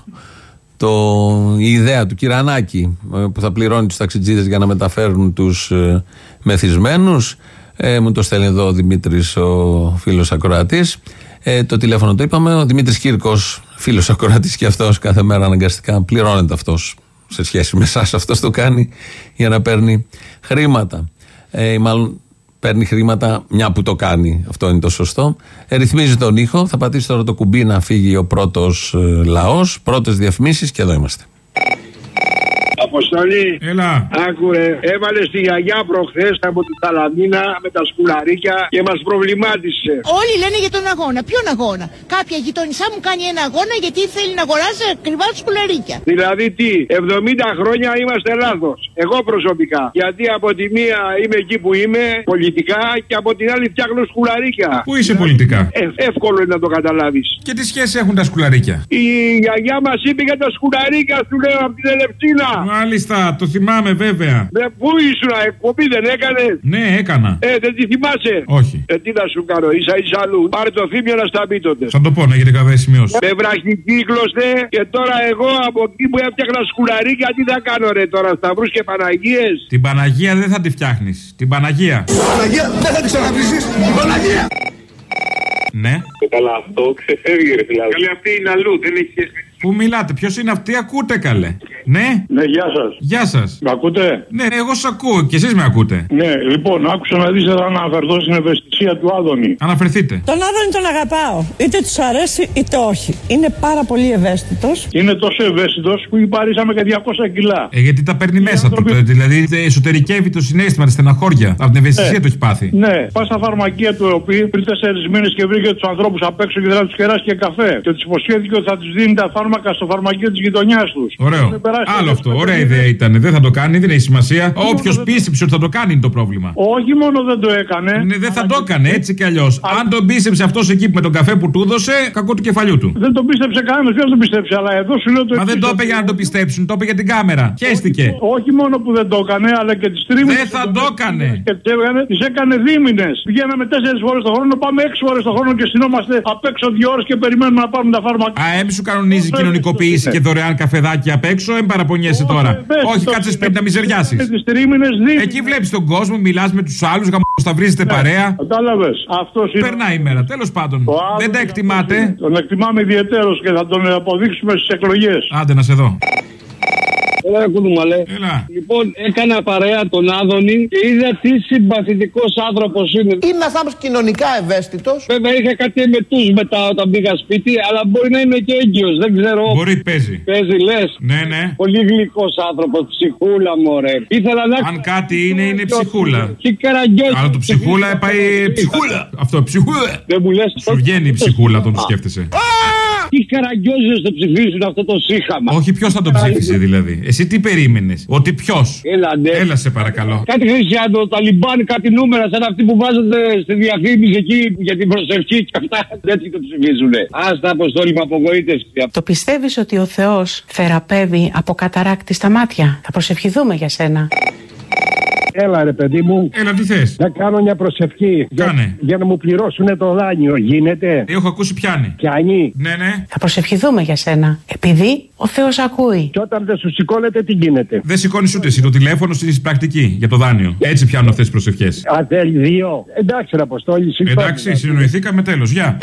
το, η ιδέα του Κυρανάκη ε, που θα πληρώνει τους ταξιτζίδες για να μεταφέρουν τους ε, μεθυσμένους ε, μου το στέλνει εδώ ο Δημήτρης ο φίλος ακροατής ε, το τηλέφωνο το είπαμε ο Δημήτρης Κύρκος φίλος ακροατής και αυτός κάθε μέρα αναγκαστικά πληρώνεται αυτός σε σχέση με εσάς αυτός το κάνει για να παίρνει χρήματα ε, ή μάλλον παίρνει χρήματα μια που το κάνει. Αυτό είναι το σωστό. Ε, ρυθμίζει τον ήχο. Θα πατήσει τώρα το κουμπί να φύγει ο πρώτος ε, λαός. Πρώτες διαφημίσεις και εδώ είμαστε. Αποστολή. Έλα. Άκουρε, έβαλες τη γιαγιά προχθές από τη Σαλαμίνα με τα σκουλαρίκια και μας προβλημάτισε. Όλοι λένε για τον αγώνα. Ποιον αγώνα; Κάποια γειτόνισά μου κάνει ένα αγώνα γιατί θέλει να αγοράσει ακριβά σκουλαρίκια. Δηλαδή τι, 70 χρόνια είμαστε λάθος. Εγώ προσωπικά. Γιατί από τη μία είμαι εκεί που είμαι πολιτικά και από την άλλη φτιάχνω σκουλαρίκια. Πού είσαι πολιτικά; Ε, εύκολο είναι να το καταλάβεις. Και τι σχέση έχουν τα σκουλαρίκια; Η γιαγιά μας είπε για τα σκουλαρίκια, σου λέω από την Ελευσίνα. Μάλιστα, το θυμάμαι βέβαια. Ε, πού ήσουν, εκπομπή δεν έκανες; Ναι, έκανα. Ε, δεν τη θυμάσαι; Όχι. Ε, τι να σου κάνω, ίσα ίσα αλλού. Πάρε το θύμιο να στα πει τότε. Θα το πω να έχετε καβέ σημειώσει. Με βραχικύκλωστε και τώρα εγώ από εκεί που έφτιαχνα σκουλαρίκια τι θα κάνω ρε τώρα, Σταυρούς και Παναγίες; Την Παναγία δεν θα τη φτιάχνεις. Την Παναγία. Παναγία δεν θα τη ξαναβρίζεις, Παναγία. Ναι. Καλά, αυτό ξεφεύγει ρε φιλάδε. Καλή αυτή είναι αλλού, δεν έχει σχέση με Πού μιλάτε, ποιος είναι αυτή, ακούτε καλέ. Ναι; Ναι, γεια σας. Γεια σας. Με ακούτε; Ναι, ναι, εγώ σας ακούω και εσείς με ακούτε. Ναι, λοιπόν, άκουσα να δεις να αναφερθώ στην ευαισθησία του Άδωνη. Αναφερθείτε. Τον Άδωνη τον αγαπάω. Είτε τους αρέσει είτε όχι. Είναι πάρα πολύ ευαίσθητος. Είναι τόσο ευαίσθητος που υπαρήσαμε και 200 κιλά. Ε, γιατί τα παίρνει μέσα του. το- Δηλαδή ε, εσωτερικεύει το συνέστημα, τη στεναχώρια. Από την ευαισθησία Ναι. το έχει πάθει. Ναι, πας στα φαρμακεία του ΕΟΠΗ πριν τέσσερις μήνες και βρήκε τους ανθρώπους απ' έξω και δεν θα τους κεράσει και καφέ. Και τους υποσχέθηκε ότι θα τους δίνει τα φάρμακα στο φαρμακείο της γειτονιάς τους. Ωραίο. Άλλο αυτό. Ωραία ιδέα ήταν. Δεν θα το κάνει, δεν έχει σημασία. Όποιος πίστεψε ότι θα το κάνει είναι το πρόβλημα. Όχι μόνο δεν το έκανε. Ναι, δεν θα το έκανε έτσι κι αλλιώς. Αν τον πίστεψε αυτός εκεί με τον καφέ που του έδωσε, κακό του κεφαλιού του. Δεν το πίστεψε κανένας, δεν το πίστεψε, αλλά εδώ σου λέω το Μα δεν το είπε για να το πιστέψουν, το είπε για την κάμερα. Χαίστηκε. Όχι μόνο που δεν το έκανε, αλλά και τις τρίμηνες. Δεν θα το έκανε. Και τις έκανε, τις έκανε δίμηνες. Πηγαίναμε τέσσερις φορές το χρόνο, πάμε έξι φορές το χρόνο και στυνόμαστε απ' έξω δύο ώρες και περιμένουμε να πάρουμε τα φάρμακα. Α, έμει σου κανονίζει κοινωνικοποίηση και δωρεάν καφεδάκι απ' έξω, εμ παραπονιέσαι τώρα. ευαίσθητος Όχι, κάτσε σπίτι να μιζεριάσει. Με τις τρίμηνες δίμηνες. Εκεί βλέπεις τον κόσμο, μιλάς με τους άλλους, γαμ... βρίζετε παρέα. Κατάλαβες. Αυτός είναι. Περνάει η μέρα, τέλος πάντων. Ο άλλος Δεν τα εκτιμάτε. Τον εκτιμάμε ιδιαίτερο και θα τον αποδείξουμε στις εκλογές. Άντε να σε δω. Έλα, κουνούμαλε. Έλα. Λοιπόν, έκανα παρέα τον Άδωνη και είδα τι συμπαθητικός άνθρωπος είναι. Είναι ένας άνθρωπος κοινωνικά ευαίσθητος. Βέβαια, είχα κάτι εμετού μετά όταν πήγα σπίτι, αλλά μπορεί να είμαι και έγκυος, δεν ξέρω. Μπορεί, παίζει. Παίζει, λες. Ναι, ναι. Πολύ γλυκός άνθρωπος, ψυχούλα μου, ρε. Ήθελα να. Αν κάτι είναι, είναι ψυχούλα. Τι καραγκιόζη. Αλλά το ψυχούλα πάει ψυχούλα. Αυτό, ψυχούλα. Δεν μου λες. Σου βγαίνει η ψυχούλα όταν το σκέφτεσαι. Τι καραγκιόζες το ψηφίσουν αυτό το σύχαμα. Όχι, ποιος θα το ψήφισε δηλαδή; Εσύ τι περίμενες, Ότι ποιος; Έλα, ναι. Έλα σε παρακαλώ. Κάτι χριστιανό, Ταλιμπάν, κάτι νούμερα σαν αυτοί που βάζετε στη διαφήμιση εκεί για την προσευχή και αυτά. Έτσι το ψηφίζουν. Άστα αποστόλη με απογοήτευση. Το πιστεύεις ότι ο Θεός θεραπεύει από καταράκτη στα μάτια; Θα προσευχηθούμε για σένα. Έλα ρε παιδί μου. Έλα τι θες; Να κάνω μια προσευχή. Κάνε. Για, για να μου πληρώσουν το δάνειο. Γίνεται. Έχω ακούσει πιάνει. Πιάνει. Ναι, ναι. Θα προσευχηθούμε για σένα. Επειδή ο Θεός ακούει. Και όταν δεν σου σηκώνεται, τι γίνεται; Δεν σηκώνεις ούτε εσύ το τηλέφωνο στη πρακτική για το δάνειο. Έτσι πιάνουν αυτές τις προσευχές. Αν θέλει δύο. Εντάξει, ρε Αποστόλη. συγγνώμη. Εντάξει, συνοηθήκαμε τέλος. Γεια.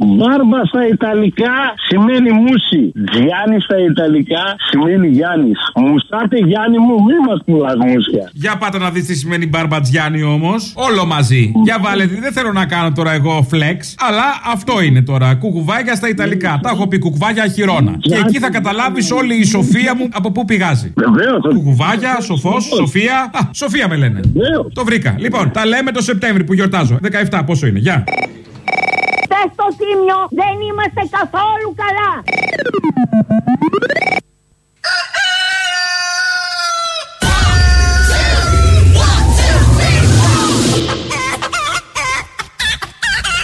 Μπάρμπα στα Ιταλικά σημαίνει μουσι. Γιάννη στα Ιταλικά σημαίνει Γιάννης. Μουστάτε Γιάννη μου, μη μας πουλάς μουσια. Για πάτε να δεις τι σημαίνει μπαρμπατζιάνι όμως. Όλο μαζί. Για βάλετε, δεν θέλω να κάνω τώρα εγώ flex, αλλά αυτό είναι τώρα. Κουκουβάγια στα Ιταλικά. Τα έχω πει κουκουβάγια χειρόνα. Και εκεί θα καταλάβεις όλη η σοφία μου από πού πηγάζει. Βεβαίως. Κουκουβάγια, σοφός, Σοφία. Α, Σοφία με λένε. Το βρήκα. Λοιπόν, τα λέμε το Σεπτέμβρη που γιορτάζω. 17 πόσο είναι. Γεια. Πες στο τίμιο, δεν είμαστε καθόλου καλά.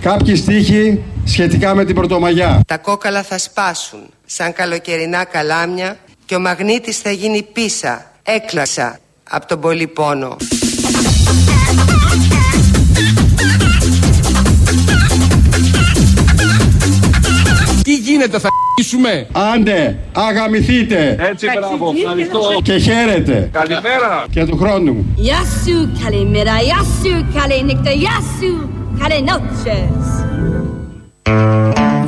Κάποιοι στίχοι σχετικά με την Πρωτομαγιά. Τα κόκαλα θα σπάσουν σαν καλοκαιρινά καλάμια και ο μαγνήτης θα γίνει πίσα, έκλασα από τον πολύ πόνο. Γίνεται, θα ίσουμε. Άντε, αγαμηθείτε Έτσι, μπράβο. Ευχαριστώ. και χαίρετε. Καλημέρα. Και του χρόνου. Yasu kalimera, yasu kalinekta, yasu kalinoches.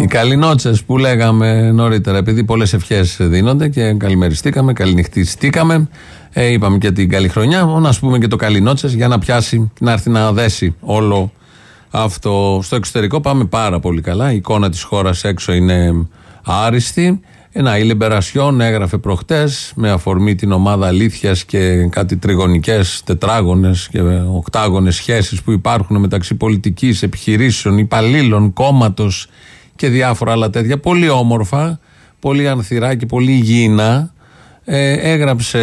Οι καληνότσε που λέγαμε νωρίτερα, επειδή πολλές ευχές δίνονται και καλημεριστήκαμε, καληνυχτιστήκαμε. Ε, είπαμε και την καλή χρονιά. Να πούμε και το καληνότσε για να πιάσει, να έρθει να δέσει όλο αυτό. Στο εξωτερικό πάμε πάρα πολύ καλά. Η εικόνα της χώρας έξω είναι άριστη. Ένα η Λιμπερασιόν έγραφε προχτές με αφορμή την ομάδα αλήθειας και κάτι τριγωνικές, τετράγωνες και οκτάγωνες σχέσεις που υπάρχουν μεταξύ πολιτικής, επιχειρήσεων, υπαλλήλων, κόμματος και διάφορα άλλα τέτοια. Πολύ όμορφα, πολύ ανθυρά και πολύ υγιεινά. Ε, έγραψε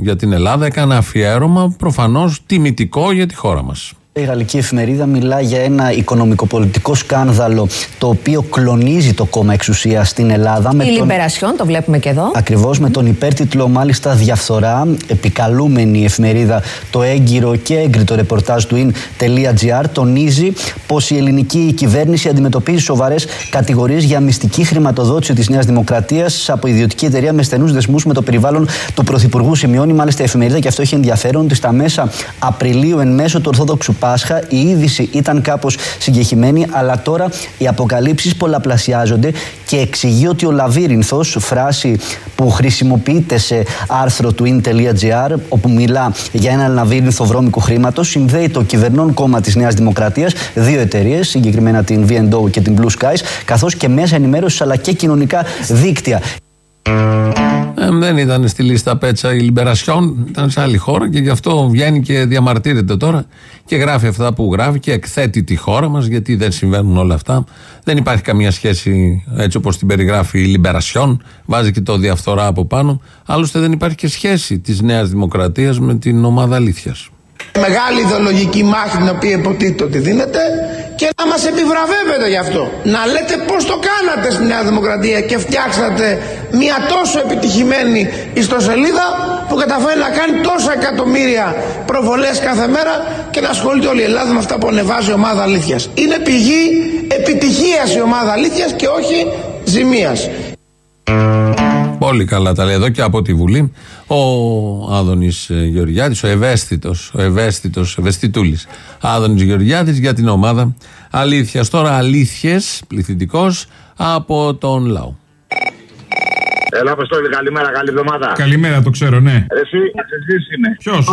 για την Ελλάδα, έκανε αφιέρωμα προφανώς τιμητικό για τη χώρα μας. Η γαλλική εφημερίδα μιλά για ένα οικονομικοπολιτικό σκάνδαλο το οποίο κλονίζει το κόμμα εξουσία στην Ελλάδα. Η Λιμπερασιόν, το βλέπουμε και εδώ. Ακριβώς με τον υπέρτιτλο μάλιστα Διαφθορά, επικαλούμενη η εφημερίδα το έγκυρο και έγκριτο ρεπορτάζ του in.gr, τονίζει πως η ελληνική κυβέρνηση αντιμετωπίζει σοβαρές κατηγορίες για μυστική χρηματοδότηση της Νέας Δημοκρατίας από ιδιωτική εταιρεία με στενούς δεσμούς με το περιβάλλον του Πρωθυπουργού. Σημειώνει μάλιστα η εφημερίδα και αυτό έχει ενδιαφέρον ότι στα μέσα Απριλίου εν μέσω του Ορθόδοξου Πάσχα η είδηση ήταν κάπως συγκεχημένη, αλλά τώρα οι αποκαλύψεις πολλαπλασιάζονται και εξηγεί ότι ο Λαβύρινθος, φράση που χρησιμοποιείται σε άρθρο του in.gr, όπου μιλά για ένα λαβύρινθο βρώμικου χρήματος, συνδέει το κυβερνών κόμμα της Νέας Δημοκρατίας, δύο εταιρείες, συγκεκριμένα την VNDO και την Blue Skies, καθώς και μέσα ενημέρωσης αλλά και κοινωνικά δίκτυα. Ε, δεν ήταν στη λίστα πέτσα η Λιμπερασιόν, ήταν σε άλλη χώρα και γι' αυτό βγαίνει και διαμαρτύρεται τώρα και γράφει αυτά που γράφει και εκθέτει τη χώρα μας γιατί δεν συμβαίνουν όλα αυτά. Δεν υπάρχει καμία σχέση έτσι όπως την περιγράφει η Λιμπερασιόν, βάζει και το διαφθορά από πάνω. Άλλωστε δεν υπάρχει και σχέση της Νέας Δημοκρατίας με την ομάδα αλήθειας. Μεγάλη ιδεολογική μάχη την οποία υποτίθεται ότι δίνεται και να μας επιβραβεύετε γι' αυτό. Να λέτε πώς το κάνατε στη Νέα Δημοκρατία και φτιάξατε μια τόσο επιτυχημένη ιστοσελίδα που καταφέρει να κάνει τόσα εκατομμύρια προβολές κάθε μέρα και να ασχολείται όλη η Ελλάδα με αυτά που ανεβάζει η ομάδα αλήθειας. Είναι πηγή επιτυχίας η ομάδα αλήθειας και όχι ζημίας. Πολύ καλά τα λέει εδώ και από τη Βουλή. Ο Άδωνης Γεωργιάδη, ο ευαίσθητος, ο ευαίσθητος, ευαισθητούλης Άδωνης Γεωργιάδη για την ομάδα Αλήθειας. Τώρα αλήθειες, πληθυντικός από τον λαό. Έλα, Αποστόλη, καλημέρα, καλή εβδομάδα. Καλημέρα, το ξέρω, ναι. Εσύ, αξιζής είναι. Ποιος;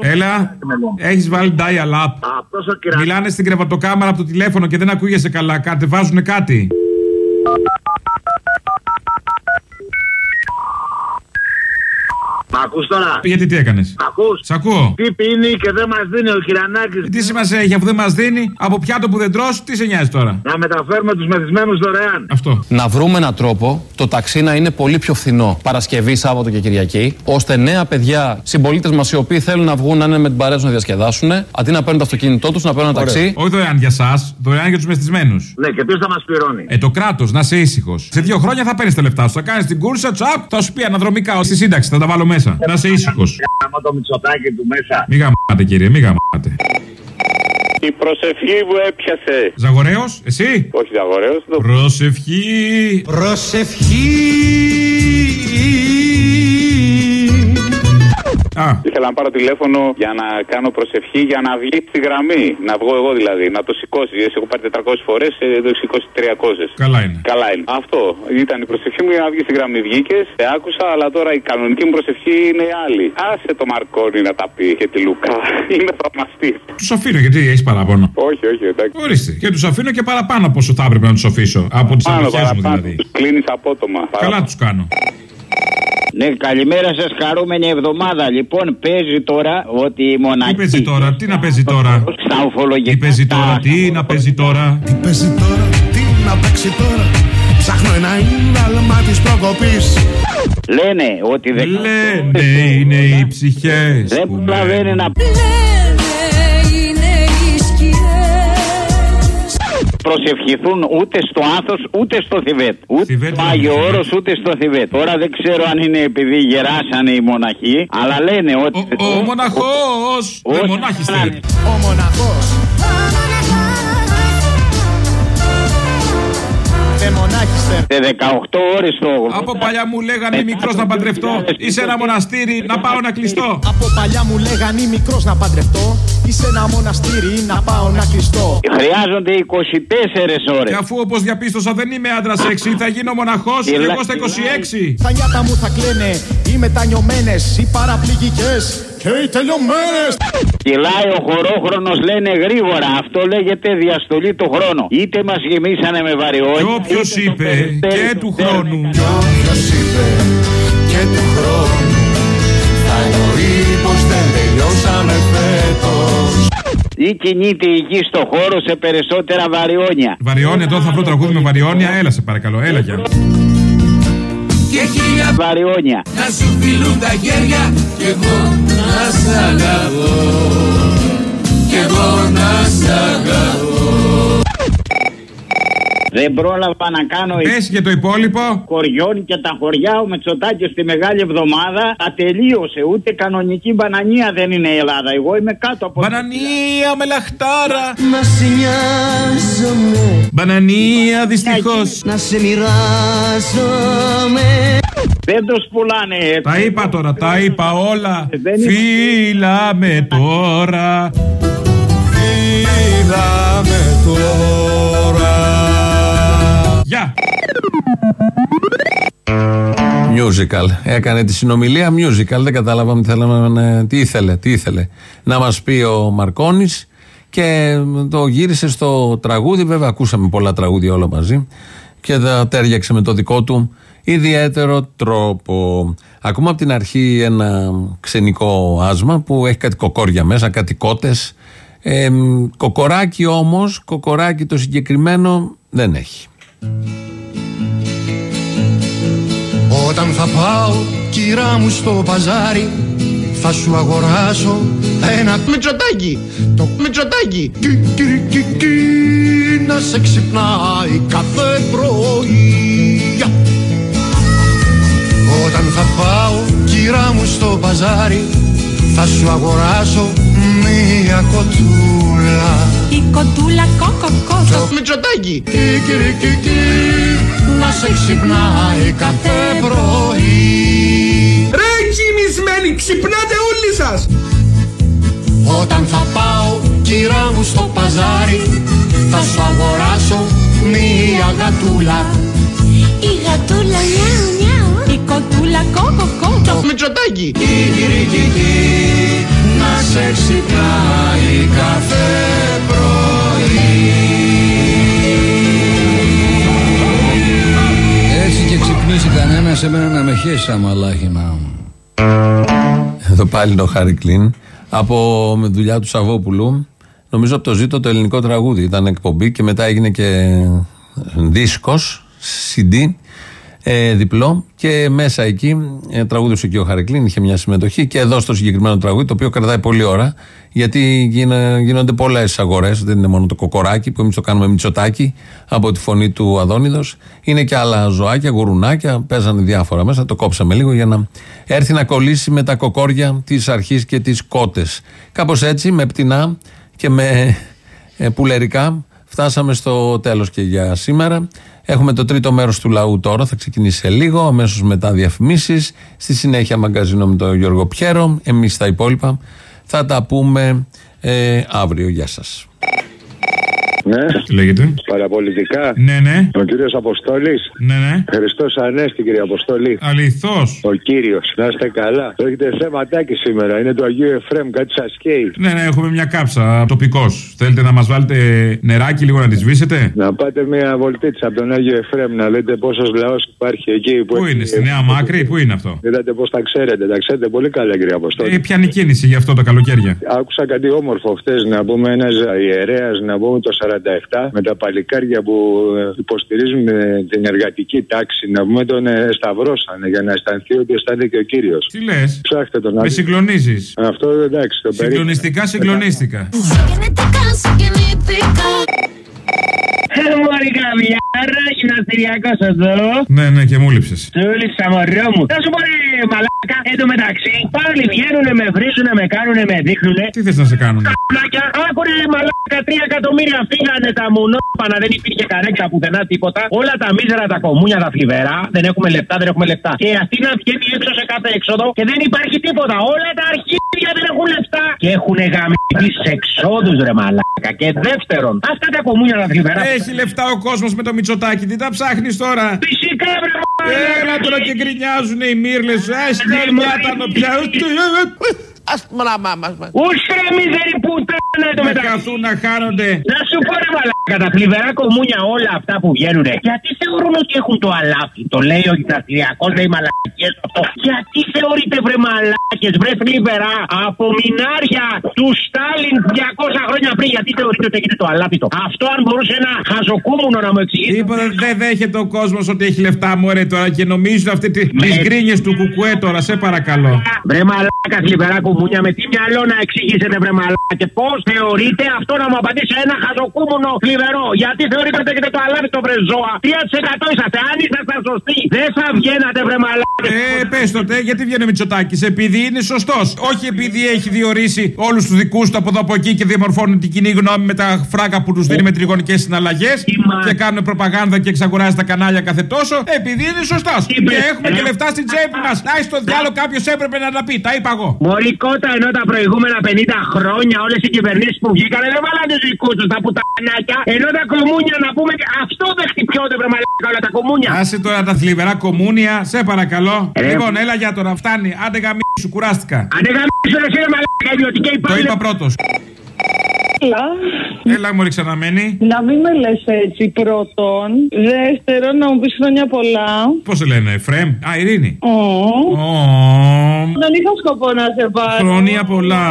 Έλα, έχεις βάλει dial up. Αυτός ο κυρα... Μιλάνε στην κρεβατοκάμαρα από το τηλέφωνο και δεν ακούγεσαι καλά. Κατεβάζουν κάτι. Μ' ακούς τώρα; Γιατί τι έκανες; Μ' ακούς; Σ' ακούω. Τι πίνει και δεν μας δίνει ο Χιρανάκη. Τι σημασία έχει αφού δεν μας δίνει, από πιάτο που δεν τρως, τι σε νοιάζει τώρα; Να μεταφέρουμε τους μεθυσμένους δωρεάν. Αυτό. Να βρούμε έναν τρόπο το ταξί να είναι πολύ πιο φθηνό Παρασκευή, Σάββατο και Κυριακή, ώστε νέα παιδιά, συμπολίτες μας οι οποίοι θέλουν να βγουν να είναι με την παρέα τους να διασκεδάσουν, αντί να παίρνουν το αυτοκίνητό τους, να παίρνουν ένα ταξί. Όχι δωρεάν για εσά, δωρεάν για τους μεθυσμένους. Ναι, και ποιος θα μας πληρώνει; Ε, το κράτος, να είσαι ήσυχος. Σε δύο χρόνια θα παίρνεις τα λεφτά σου. Θα κάνεις την κούρσα, τσαπ, θα σου πει αναδρομικά στη σύνταξη, θα τα βάλω μέσα. Να είσαι ήσυχος. Γάμο το μυτσοτάκι του μέσα. Μη γαμάτε, κύριε, μη γαμάτε. Η προσευχή μου έπιασε. Ζαγορέο, εσύ; Όχι Ζαγορέο. Το... Προσευχή. Α. Ήθελα να πάρω τηλέφωνο για να κάνω προσευχή για να βγει στη γραμμή. Να βγω εγώ δηλαδή, να το σηκώσει. Εσύ έχω πάρει 400 φορές, εδώ έχει σηκώσει 300. Καλά είναι. Καλά είναι. Αυτό ήταν η προσευχή μου για να βγει στη γραμμή. Βγήκε, σε άκουσα, αλλά τώρα η κανονική μου προσευχή είναι άλλη. Άσε το Μαρκόνι να τα πει και τη Λουκά. Είναι θαυμαστή. Τους αφήνω γιατί έχεις παράπονο. Όχι, όχι, εντάξει. Ορίστε. Και τους αφήνω και παραπάνω από όσο θα έπρεπε να τους αφήσω. Από τις Πάνω αποχές μου παραπάνω. δηλαδή. Κλείνεις απότομα. Καλά τους κάνω. Ναι, καλημέρα σας, χαρούμενη εβδομάδα. Λοιπόν, παίζει τώρα ότι η μοναχή. Τι παίζει τώρα, τι να παίζει τώρα; Στα ουφολογικά. Τι παίζει τώρα, τι να παίζει τώρα; Τι παίζει τώρα, τι να παίξει τώρα; Ψάχνω ένα ίνδαλμα της προκοπής. Λένε ότι δεν. Λένε είναι οι ψυχές. Δεν προλαβαίνει να προσευχηθούν ούτε στο Άθος ούτε στο Θιβέτ. Ούτε στο Άγιο Όρος ούτε στο Θιβέτ. Τώρα δεν ξέρω αν είναι επειδή γεράσανε οι μοναχοί, αλλά λένε ότι. Ο μοναχός. Όχι, Δεν μονάχης αλλά- θέλει. Ο μοναχός. Δεν μονάχιστε. Σε 18 ώρες το. Από παλιά μου λέγανε μικρό να παντρευτώ. Είσαι ένα μοναστήρι να πάω να κλειστώ. Από παλιά μου λέγανε ή μικρός να παντρευτώ. Είσαι ένα μοναστήρι να πάω να κλειστώ. Χρειάζονται 24 ώρες. Και αφού όπω διαπίστωσα δεν είμαι άντρα σεξι, θα γίνω μοναχό Κυλά- εγώ στα 26. Τα νιάτα μου θα κλαίνε οι μετανιωμένες, οι παραπληγικές και οι τελειωμένες. Κυλάει ο χωρόχρονος λένε γρήγορα. Αυτό λέγεται διαστολή του χρόνου. Είτε μας γεμίσανε με βαριόνια. Και όποιο είπε και του χρόνου. Ποιος είπε και του χρόνου θα εννοεί πως δεν τελειώσαμε φέτος. Ή κινείται η γη στο χώρο σε περισσότερα βαριόνια. Βαριόνια, τώρα θα βρω τραγούδι με βαριόνια. Έλα σε παρακαλώ, έλα για. Και χίλια βαριόνια. Να σου φιλούν τα χέρια Κι εγώ να σ' αγαπώ Κι εγώ να σ' αγαπώ Δεν πρόλαβα να κάνω. Πες και το υπόλοιπο. Χωριών και τα χωριά ο Μετσοτάκης στη μεγάλη εβδομάδα ατελείωσε. Ούτε κανονική μπανανία δεν είναι η Ελλάδα. Εγώ είμαι κάτω από. Μπανανία με λαχτάρα. Να σε νοιάζομαι Μπανανία δυστυχώς. Να σε μοιράζομαι Δεν το πουλάνε έτσι. Τα είπα τώρα, τα είπα όλα. δεν είναι- Φύλαμε τώρα. Είδαμε τώρα. Musical. Έκανε τη συνομιλία musical. Δεν καταλάβαμε τι, θέλαμε, να- τι ήθελε. Τι ήθελε να μας πει ο Μαρκόνη και το γύρισε στο τραγούδι. Βέβαια, ακούσαμε πολλά τραγούδια όλα μαζί και τα τέριαξε με το δικό του ιδιαίτερο τρόπο. Ακούμε από την αρχή ένα ξενικό άσμα που έχει κάτι κοκόρια μέσα, κάτι κότες. Ε, κοκοράκι όμως, κοκοράκι το συγκεκριμένο δεν έχει. Όταν θα πάω κυρά μου στο παζάρι θα σου αγοράσω ένα μητσοτάκι Το μητσοτάκι Κι, κι, κι, κι, να σε ξυπνάει κάθε πρωί. Όταν θα πάω κυρά μου στο παζάρι θα σου αγοράσω μία κοτούλα. Η κοντούλα κοκοκό. Το μητσοτάκι Κι, κι, κι, κι, να σε ξυπνάει κάθε πρωί. Ρε κοιμισμένοι ξυπνάτε όλοι σας. Όταν θα πάω κυρά μου στο παζάρι Θα σου αγοράσω μία γατούλα. Η γατούλα νιάου νιάου. Η κοντούλα κοκοκό Το μητσοτάκι Κικυρικικι Να σε ξυπνάει κάθε ξυπνήσει κανένα σε μένα να με χέσει αμαλάχημα μου. Εδώ πάλι είναι ο Χάρη Κλίν. Από με δουλειά του Σαββόπουλου. Νομίζω από το ζήτο το ελληνικό τραγούδι. Ήταν εκπομπή και μετά έγινε και δίσκος, CD, ε, διπλό. Και μέσα εκεί ε, τραγούδισε και ο Χαρεκλίν, είχε μια συμμετοχή. Και εδώ στο συγκεκριμένο τραγούδι, το οποίο κρατάει πολλή ώρα, γιατί γίνα- γίνονται πολλές αγορές. Δεν είναι μόνο το κοκοράκι που εμείς το κάνουμε μυτσοτάκι από τη φωνή του Αδόνιδος. Είναι και άλλα ζωάκια, γουρουνάκια, παίζανε διάφορα μέσα. Το κόψαμε λίγο για να έρθει να κολλήσει με τα κοκόρια της αρχής και τι κότες. Κάπως έτσι, με πτηνά και με ε, πουλερικά, φτάσαμε στο τέλος και για σήμερα. Έχουμε το τρίτο μέρος του λαού τώρα, θα ξεκινήσει σε λίγο, αμέσως μετά διαφημίσεις. Στη συνέχεια μαγκαζίνο με τον Γιώργο Πιέρο. Εμείς τα υπόλοιπα θα τα πούμε ε, αύριο. Γεια σας. Ναι. Τι λέγεται. Παραπολιτικά. Ναι, ναι. Ο κύριος Αποστόλης. Ναι, ναι. Χριστός Ανέστη, κύριε Αποστόλη. Αληθώς. Ο κύριος. Να είστε καλά. Έχετε θέματάκι σήμερα. Είναι το Αγίου Εφρέμ, κάτι σας καίει. Ναι, ναι, έχουμε μια κάψα τοπικός. Θέλετε να μας βάλετε νεράκι λίγο να τη σβήσετε; Να πάτε μια βολτίτσα από τον Άγιο Εφρέμ να λέτε πόσος λαός υπάρχει εκεί. Που Πού έχει- είναι, στη Νέα Μάκρη, πού είναι αυτό; Είδατε πώς τα ξέρετε. Τα ξέρετε πολύ καλά, κύριε Αποστόλη. Ε, πιάνει κίνηση γι' αυτό τα καλοκαίρια. Άκουσα κάτι όμορφο χτε να πούμε ένας ιερέας να πούμε το 47 με τα παλικάρια που ε, υποστηρίζουν ε, την εργατική τάξη να πούμε τον ε, σταυρώσανε για να αισθανθεί ότι αισθάνεται και ο κύριος. Τι λες; Ψάχτε τον Με άλλο. συγκλονίζεις. Αυτό εντάξει το περίμενα. Συγκλονιστικά, συγκλονίστηκα. Μωρή καμιάρα, γυμναστηριακό εδώ. Ναι, ναι, και μου λείψες. Του λείψα μωρό μου. Θα σου πω ρε μαλάκα, εν τω μεταξύ. Πάλι βγαίνουνε, με βρίζουνε, με κάνουνε, με δείχνουνε. Τι θες να σε κάνουν. Καπλάκια, άκουρε μαλάκα, τρία εκατομμύρια φύγανε τα μουνόπανα, δεν υπήρχε καρέξα πουθενά τίποτα. Όλα τα μίζερα, τα κομμούνια, τα φλιβερά, δεν έχουμε λεπτά, δεν έχουμε λεπτά. Και αυτή να βγαίνει έξω σε κάθε έξοδο και δεν υπάρχει τίποτα. Όλα τα αρχίδια δεν έχουν λεφτά. Και έχουν γαμίσει εξόδους ρε μαλάκα. Και δεύτερον, αυτά τα κομμούνια, τα φλιβερά. Έχει λεφτά ο κόσμος με το μυτσοτάκι. Τι τα ψάχνεις τώρα; Φυσικά βρε Έλα τώρα και γκρινιάζουν οι μύρλες. Έστα μια τα νοπιά. Ας μαμά μας. Ούσtre μίζερη πουτάνα το Με μεταξύ. καθούν να χάνονται. Να σου πω ρε μαλάκα, τα θλιβερά κομμούνια όλα αυτά που βγαίνουνε. Γιατί θεωρούν ότι έχουν το αλάφι; Το λέει ο γυμναστηριακός, λέει μαλακίες αυτό. Γιατί θεωρείτε βρε μαλάκες, βρε θλιβερά, από μινάρια του Στάλιν 200 χρόνια πριν. Γιατί θεωρείτε ότι έχετε το αλάφι το; Αυτό αν μπορούσε ένα χαζοκούμουνο να μου εξηγήσει. Τίποτα δεν δέχεται ο κόσμος ότι έχει λεφτά μου τώρα και νομίζουν αυτή τις γκρίνιες του κουκουέ τώρα, σε παρακαλώ. Βρε μαλάκα θλιβερά κομμούνια, με τι μυαλό να εξηγήσετε βρε μαλάκα και πώς θεωρείτε αυτό να μου απαντήσει ένα χαζοκούμουνο θλιβερό; Γιατί θεωρείτε ότι έχετε το αλάτι το βρε ζώα. 3% είσαστε, αν ήσασταν σωστοί, δεν θα βγαίνατε βρε μαλάκα. Ε, πες τότε, γιατί βγαίνει ο Μητσοτάκης; Επειδή είναι σωστός. Όχι επειδή έχει διορίσει όλους τους δικούς του από εδώ από εκεί και διαμορφώνουν την κοινή γνώμη με τα φράγκα που τους δίνει με τριγωνικές συναλλαγές και κάνουν προπαγάνδα και εξαγοράζει τα κανάλια κάθε τόσο. Επειδή είναι σωστός. Και έχουμε και λεφτά στην τσέπη μας. Να στο διάλογο κάποιος έπρεπε να τα πει. Τα είπα εγώ. Μωρικότα ενώ τα προηγούμενα 50 χρόνια όλες οι κυβερνήσεις που βγήκαν δεν βάλανε τους δικούς τους τα πουτανάκια. Ενώ τα κομμούνια να πούμε αυτό δεν χτυπιόνται βρε μαλάκα όλα τα κομμούνια. Άσε τώρα τα θλιβερά κομμούνια, σε παρακαλώ. Ε, λοιπόν, έλα για τώρα, φτάνει. Άντε γαμίσου, κουράστηκα. Αν δεν γαμίσουν εσύ ρε μαλάκα ιδιωτική Το υπάλληλοι. είπα πρώτος. Έλα. Έλα, μωρή ξαναμένη. Να μην με λες έτσι πρώτον. Δεύτερον, να μου πεις χρόνια πολλά. Πώς σε λένε, Φρέμ. Α, Ειρήνη. Ω. Ω, Δεν είχα σκοπό να σε πάρω. Χρόνια πολλά.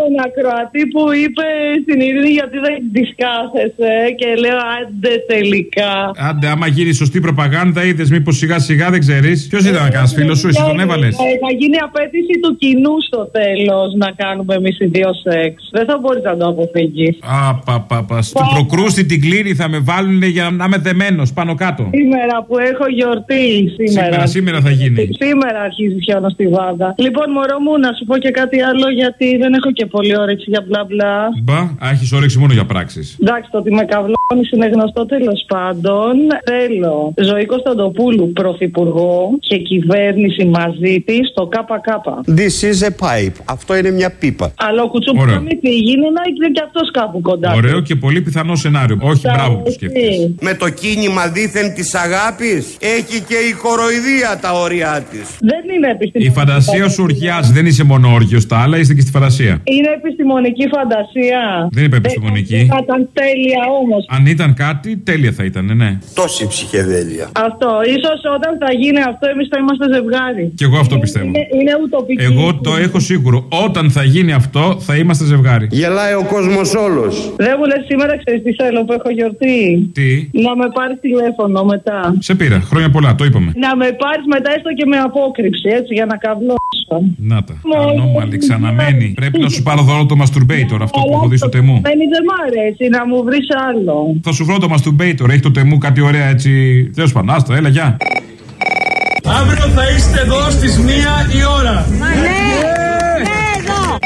Τον ακροατή που είπε στην Ειρήνη γιατί δεν τη κάθεσαι και λέω άντε τελικά. Άντε, άμα γίνει σωστή προπαγάνδα, είδες μήπως σιγά σιγά δεν ξέρεις. Ποιος ήταν να κάνει φίλος σου, εσύ τον έβαλες; Ε, θα γίνει απέτηση του κοινού στο τέλος να κάνουμε εμείς οι δύο σεξ. Δεν θα μπορείς να το αποφύγει. Α, πα, πα, πα. Στην προκρούστη την κλίνη θα με βάλουν για να είμαι δεμένος πάνω κάτω. Σήμερα που έχω γιορτή. Σήμερα, Σήμερα, σήμερα θα γίνει. Σήμερα αρχίζει χιόνο στη βάδα. Λοιπόν, μωρό μου, να σου πω και κάτι άλλο, γιατί δεν έχω και πολύ όρεξη για μπλα μπλα. Μπα, α, έχεις όρεξη μόνο για πράξεις. Εντάξει, το ότι με καβλώνεις είναι γνωστό τέλος πάντων. Θέλω ζωή Κωνσταντοπούλου πρωθυπουργό και κυβέρνηση μαζί της στο ΚΚ. This is a pipe. Αυτό είναι μια πίπα. Αλλά ο κουτσουπ Ωραία. να μην φύγει, είναι να και αυτό κάπου κοντά. Ωραίο και πολύ πιθανό σενάριο. Όχι, μπράβο που σκέφτεσαι. Με το κίνημα δίθεν της αγάπης έχει και η κοροϊδία τα όρια της. Δεν είναι επιστημονική. Η φαντασία σου ορχιάζει, δεν είσαι μόνο όργιος στα άλλα, είστε και στη φαντασία. Είναι επιστημονική φαντασία. Δεν είπε επιστημονική. Θα ήταν τέλεια όμως. Αν ήταν κάτι, τέλεια θα ήταν, ναι. Τόση ψυχεδέλεια. Αυτό. σω όταν θα γίνει αυτό, εμείς θα είμαστε ζευγάρι. Κι εγώ αυτό πιστεύω. Είναι, είναι ουτοπική. Εγώ το έχω σίγουρο. Όταν θα γίνει αυτό, θα είμαστε ζευγάρι. Γελάει ο κόσμος όλο. Δεν μου λε σήμερα, ξέρεις τι θέλω που έχω γιορτή. Τι; Να με πάρεις τηλέφωνο μετά. Σε πήρα. Χρόνια πολλά, το είπαμε. Να με πάρεις μετά έστω και με απόκρυψη, έτσι, για να καβλώσω. Να τα. Ανώμαλη, ξαναμμένη. Πρέπει να σου πάρω δώρο το masturbator, αυτό που έχω δει στο Temu. Δεν δεν μ' αρέσει να μου βρεις άλλο. Θα σου βρω το masturbator, έχει το Temu κάτι ωραία έτσι. Τέλος πάντων, άστα, έλα, γεια. Αύριο θα είστε εδώ στις μία η ώρα. Ναι, ναι, εδώ.